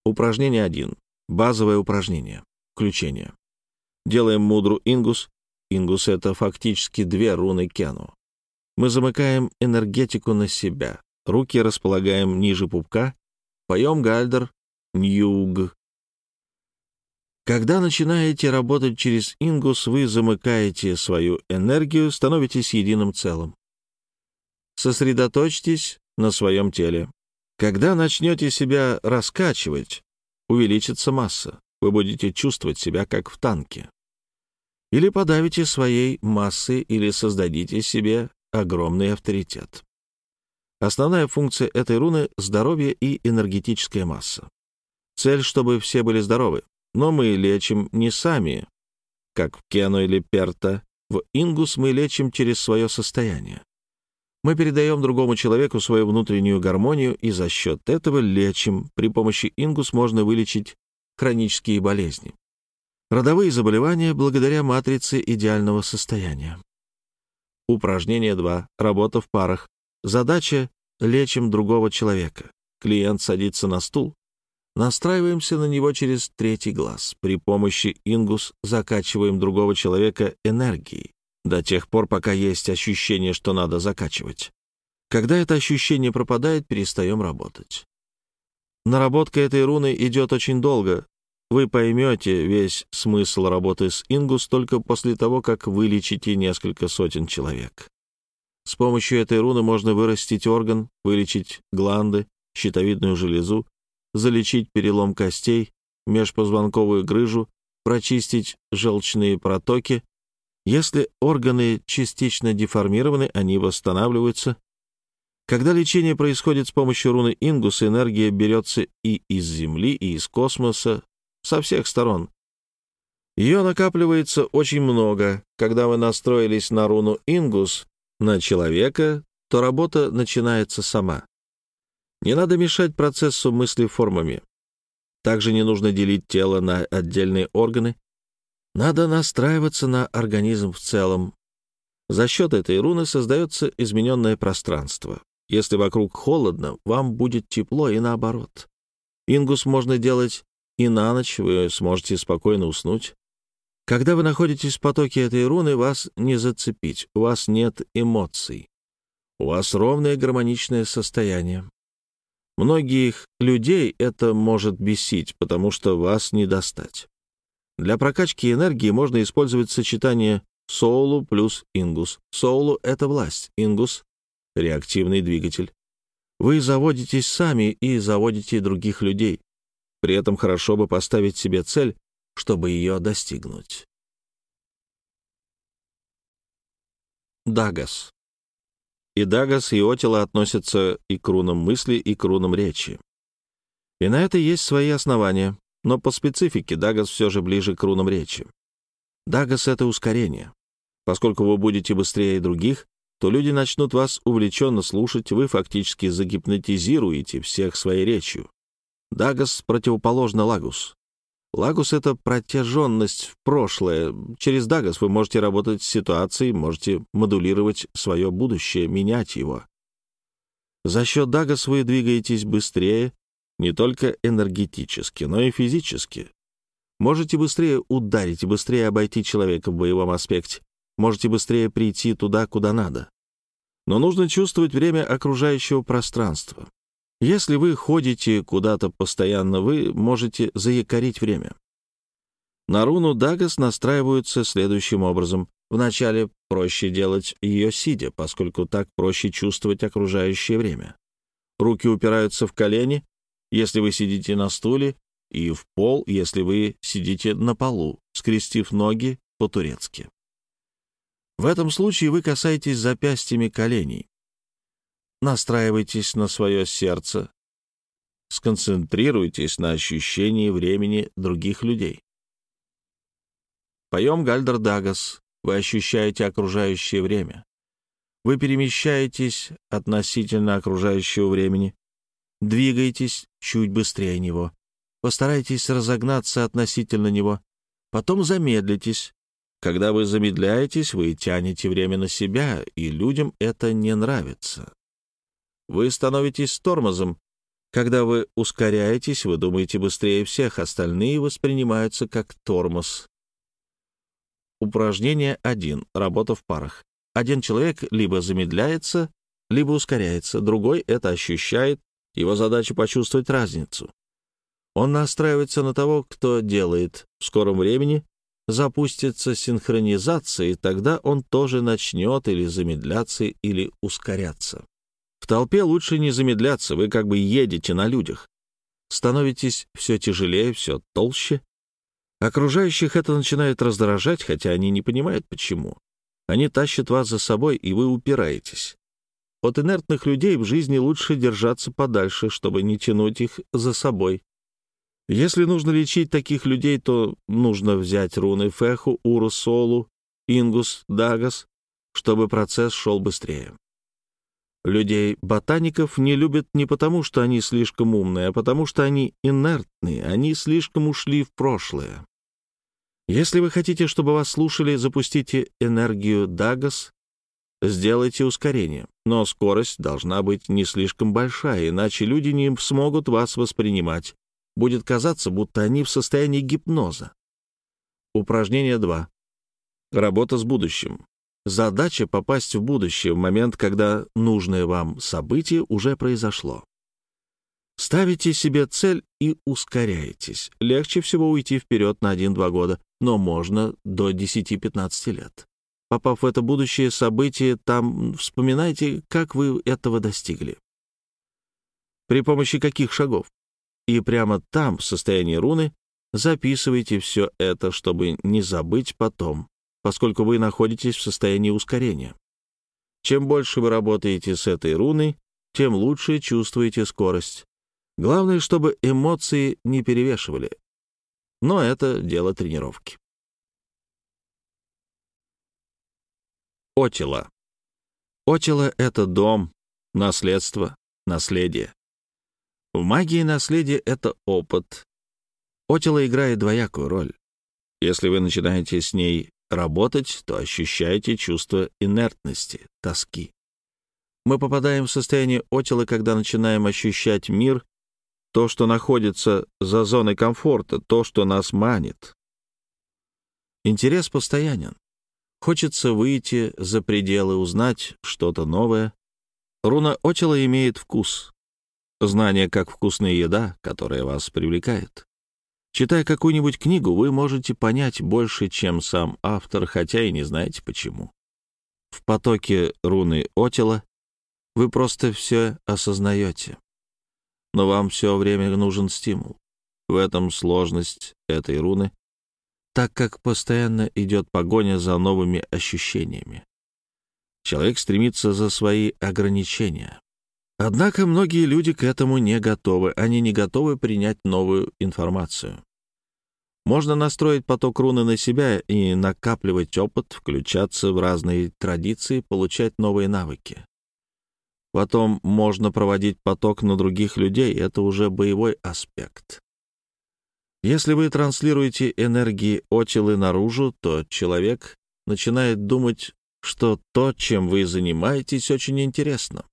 Упражнение 1. Базовое упражнение. Включение. Делаем мудру Ингус. Ингус — это фактически две руны Кену. Мы замыкаем энергетику на себя. Руки располагаем ниже пупка. Поем гальдер, ньюг, когда начинаете работать через ингус, вы замыкаете свою энергию, становитесь единым целым. Сосредоточьтесь на своем теле. Когда начнете себя раскачивать, увеличится масса. Вы будете чувствовать себя как в танке. Или подавите своей массы, или создадите себе огромный авторитет. Основная функция этой руны — здоровье и энергетическая масса. Цель, чтобы все были здоровы. Но мы лечим не сами, как в Кену или Перта. В Ингус мы лечим через свое состояние. Мы передаем другому человеку свою внутреннюю гармонию и за счет этого лечим. При помощи Ингус можно вылечить хронические болезни. Родовые заболевания благодаря матрице идеального состояния. Упражнение 2. Работа в парах. Задача — лечим другого человека. Клиент садится на стул, Настраиваемся на него через третий глаз. При помощи ингус закачиваем другого человека энергией до тех пор, пока есть ощущение, что надо закачивать. Когда это ощущение пропадает, перестаем работать. Наработка этой руны идет очень долго. Вы поймете весь смысл работы с ингус только после того, как вылечите несколько сотен человек. С помощью этой руны можно вырастить орган, вылечить гланды, щитовидную железу, залечить перелом костей, межпозвонковую грыжу, прочистить желчные протоки. Если органы частично деформированы, они восстанавливаются. Когда лечение происходит с помощью руны Ингус, энергия берется и из Земли, и из космоса, со всех сторон. Ее накапливается очень много. Когда вы настроились на руну Ингус, на человека, то работа начинается сама. Не надо мешать процессу мысли формами. Также не нужно делить тело на отдельные органы. Надо настраиваться на организм в целом. За счет этой руны создается измененное пространство. Если вокруг холодно, вам будет тепло и наоборот. Ингус можно делать и на ночь, вы сможете спокойно уснуть. Когда вы находитесь в потоке этой руны, вас не зацепить, у вас нет эмоций. У вас ровное гармоничное состояние. Многих людей это может бесить, потому что вас не достать. Для прокачки энергии можно использовать сочетание соулу плюс ингус. Соулу — это власть, ингус — реактивный двигатель. Вы заводитесь сами и заводите других людей. При этом хорошо бы поставить себе цель, чтобы ее достигнуть. Дагас. И Дагас, и Отила относятся и к рунам мысли, и к рунам речи. И на это есть свои основания, но по специфике Дагас все же ближе к рунам речи. Дагас — это ускорение. Поскольку вы будете быстрее других, то люди начнут вас увлеченно слушать, вы фактически загипнотизируете всех своей речью. Дагас противоположно Лагус. Лагус — это протяженность в прошлое. Через Дагас вы можете работать с ситуацией, можете модулировать свое будущее, менять его. За счет Дагас вы двигаетесь быстрее, не только энергетически, но и физически. Можете быстрее ударить, быстрее обойти человека в боевом аспекте. Можете быстрее прийти туда, куда надо. Но нужно чувствовать время окружающего пространства. Если вы ходите куда-то постоянно, вы можете заякорить время. На руну Дагас настраиваются следующим образом. Вначале проще делать ее сидя, поскольку так проще чувствовать окружающее время. Руки упираются в колени, если вы сидите на стуле, и в пол, если вы сидите на полу, скрестив ноги по-турецки. В этом случае вы касаетесь запястьями коленей. Настраивайтесь на свое сердце, сконцентрируйтесь на ощущении времени других людей. Поем Гальдер Дагас. Вы ощущаете окружающее время. Вы перемещаетесь относительно окружающего времени. Двигаетесь чуть быстрее него. Постарайтесь разогнаться относительно него. Потом замедлитесь. Когда вы замедляетесь, вы тянете время на себя, и людям это не нравится. Вы становитесь тормозом. Когда вы ускоряетесь, вы думаете быстрее всех, остальные воспринимаются как тормоз. Упражнение 1. Работа в парах. Один человек либо замедляется, либо ускоряется, другой это ощущает, его задача почувствовать разницу. Он настраивается на того, кто делает. В скором времени запустится синхронизация, и тогда он тоже начнет или замедляться, или ускоряться. В толпе лучше не замедляться, вы как бы едете на людях. Становитесь все тяжелее, все толще. Окружающих это начинает раздражать, хотя они не понимают, почему. Они тащат вас за собой, и вы упираетесь. От инертных людей в жизни лучше держаться подальше, чтобы не тянуть их за собой. Если нужно лечить таких людей, то нужно взять руны Феху, Уру, Солу, Ингус, Дагас, чтобы процесс шел быстрее. Людей-ботаников не любят не потому, что они слишком умные, а потому что они инертные, они слишком ушли в прошлое. Если вы хотите, чтобы вас слушали, запустите энергию Дагас, сделайте ускорение. Но скорость должна быть не слишком большая, иначе люди не смогут вас воспринимать. Будет казаться, будто они в состоянии гипноза. Упражнение 2. Работа с будущим. Задача — попасть в будущее в момент, когда нужное вам событие уже произошло. Ставите себе цель и ускоряетесь. Легче всего уйти вперед на 1-2 года, но можно до 10-15 лет. Попав в это будущее событие, там вспоминайте, как вы этого достигли. При помощи каких шагов. И прямо там, в состоянии руны, записывайте все это, чтобы не забыть потом поскольку вы находитесь в состоянии ускорения. Чем больше вы работаете с этой руной, тем лучше чувствуете скорость. Главное, чтобы эмоции не перевешивали. Но это дело тренировки. Отила. Отила — это дом, наследство, наследие. В магии наследие — это опыт. Отила играет двоякую роль. Если вы начинаете с ней работать, то ощущаете чувство инертности, тоски. Мы попадаем в состояние отела, когда начинаем ощущать мир, то, что находится за зоной комфорта, то, что нас манит. Интерес постоянен. Хочется выйти за пределы, узнать что-то новое. Руна отела имеет вкус. Знание, как вкусная еда, которая вас привлекает. Читая какую-нибудь книгу, вы можете понять больше, чем сам автор, хотя и не знаете почему. В потоке руны Отила вы просто все осознаете. Но вам все время нужен стимул. В этом сложность этой руны, так как постоянно идет погоня за новыми ощущениями. Человек стремится за свои ограничения. Однако многие люди к этому не готовы, они не готовы принять новую информацию. Можно настроить поток руны на себя и накапливать опыт, включаться в разные традиции, получать новые навыки. Потом можно проводить поток на других людей, это уже боевой аспект. Если вы транслируете энергии Отилы наружу, то человек начинает думать, что то, чем вы занимаетесь, очень интересно.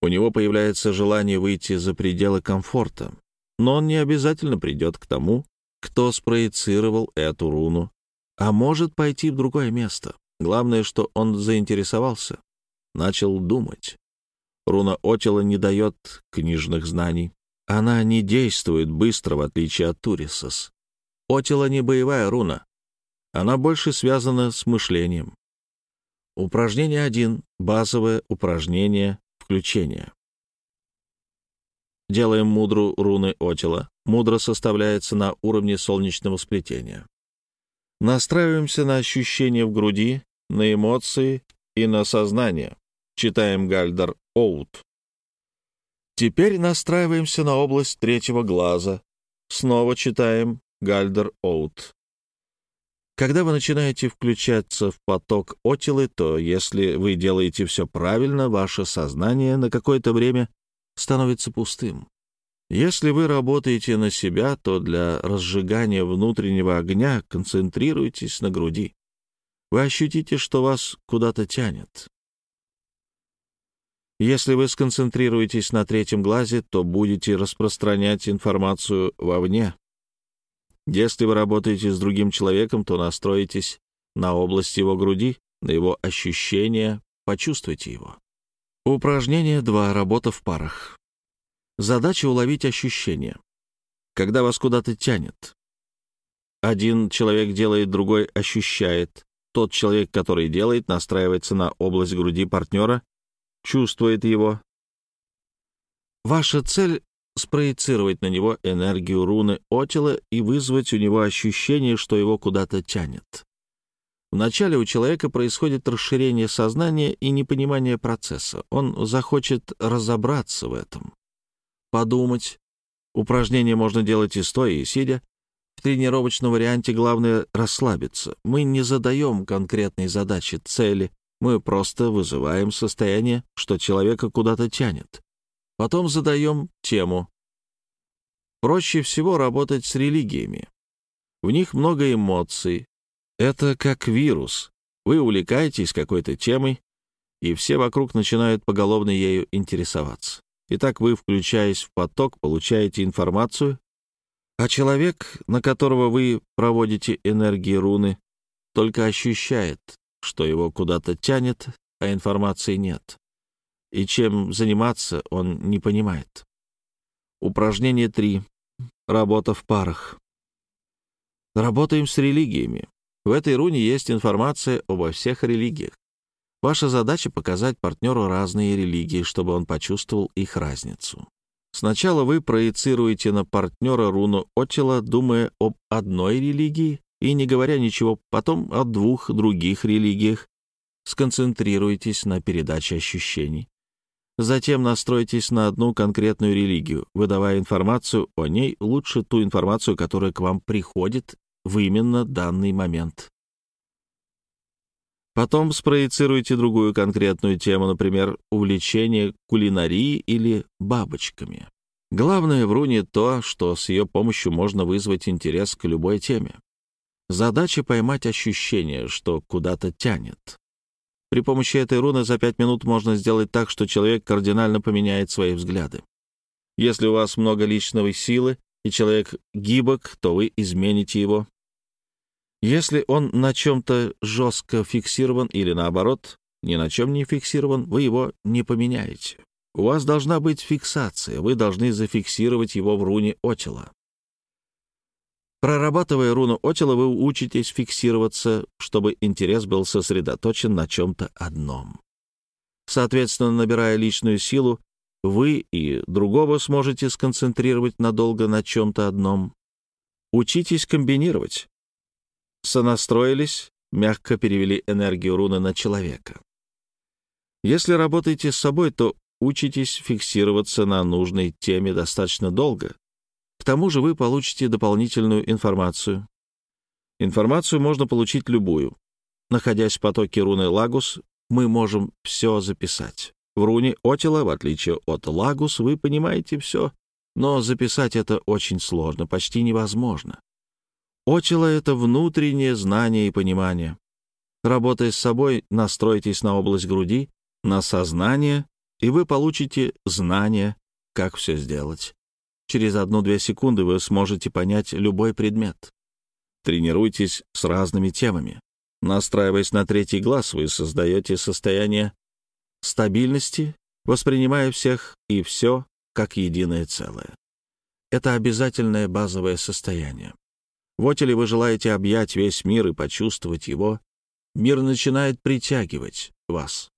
У него появляется желание выйти за пределы комфорта, но он не обязательно придет к тому, кто спроецировал эту руну, а может пойти в другое место. Главное, что он заинтересовался, начал думать. Руна Отила не дает книжных знаний. Она не действует быстро, в отличие от Турисос. Отила не боевая руна. Она больше связана с мышлением. Упражнение 1. Базовое упражнение включения. Делаем мудру руны Отила. Мудра составляется на уровне солнечного сплетения. Настраиваемся на ощущение в груди, на эмоции и на сознание. Читаем Гальдер Оут. Теперь настраиваемся на область третьего глаза. Снова читаем Гальдер Оут. Когда вы начинаете включаться в поток отилы, то если вы делаете все правильно, ваше сознание на какое-то время становится пустым. Если вы работаете на себя, то для разжигания внутреннего огня концентрируйтесь на груди. Вы ощутите, что вас куда-то тянет. Если вы сконцентрируетесь на третьем глазе, то будете распространять информацию вовне. Если вы работаете с другим человеком, то настроитесь на область его груди, на его ощущения, почувствуйте его. Упражнение 2. Работа в парах. Задача — уловить ощущение. Когда вас куда-то тянет. Один человек делает, другой ощущает. Тот человек, который делает, настраивается на область груди партнера, чувствует его. Ваша цель — спроецировать на него энергию руны Отила и вызвать у него ощущение, что его куда-то тянет. Вначале у человека происходит расширение сознания и непонимание процесса. Он захочет разобраться в этом подумать. Упражнения можно делать и стоя, и сидя. В тренировочном варианте главное — расслабиться. Мы не задаем конкретной задачи, цели. Мы просто вызываем состояние, что человека куда-то тянет. Потом задаем тему. Проще всего работать с религиями. В них много эмоций. Это как вирус. Вы увлекаетесь какой-то темой, и все вокруг начинают поголовно ею интересоваться. Итак, вы, включаясь в поток, получаете информацию, а человек, на которого вы проводите энергии руны, только ощущает, что его куда-то тянет, а информации нет. И чем заниматься, он не понимает. Упражнение 3. Работа в парах. Работаем с религиями. В этой руне есть информация обо всех религиях. Ваша задача — показать партнеру разные религии, чтобы он почувствовал их разницу. Сначала вы проецируете на партнера руну Отила, думая об одной религии и не говоря ничего, потом о двух других религиях. Сконцентрируйтесь на передаче ощущений. Затем настройтесь на одну конкретную религию, выдавая информацию о ней, лучше ту информацию, которая к вам приходит в именно данный момент. Потом спроецируйте другую конкретную тему, например, увлечение кулинарией или бабочками. Главное в руне то, что с ее помощью можно вызвать интерес к любой теме. Задача — поймать ощущение, что куда-то тянет. При помощи этой руны за пять минут можно сделать так, что человек кардинально поменяет свои взгляды. Если у вас много личной силы, и человек гибок, то вы измените его, если он на чем-то жестко фиксирован или наоборот, ни на чем не фиксирован, вы его не поменяете. У вас должна быть фиксация, вы должны зафиксировать его в руне Отила. Прорабатывая руну Отила, вы учитесь фиксироваться, чтобы интерес был сосредоточен на чем-то одном. Соответственно, набирая личную силу, вы и другого сможете сконцентрировать надолго на чем-то одном. Учитесь комбинировать сонастроились, мягко перевели энергию руны на человека. Если работаете с собой, то учитесь фиксироваться на нужной теме достаточно долго. К тому же вы получите дополнительную информацию. Информацию можно получить любую. Находясь в потоке руны Лагус, мы можем все записать. В руне Отила, в отличие от Лагус, вы понимаете все, но записать это очень сложно, почти невозможно. Отила — это внутреннее знание и понимание. Работая с собой, настройтесь на область груди, на сознание, и вы получите знание, как все сделать. Через одну-две секунды вы сможете понять любой предмет. Тренируйтесь с разными темами. Настраиваясь на третий глаз, вы создаете состояние стабильности, воспринимая всех и все как единое целое. Это обязательное базовое состояние. Вот или вы желаете объять весь мир и почувствовать его, мир начинает притягивать вас.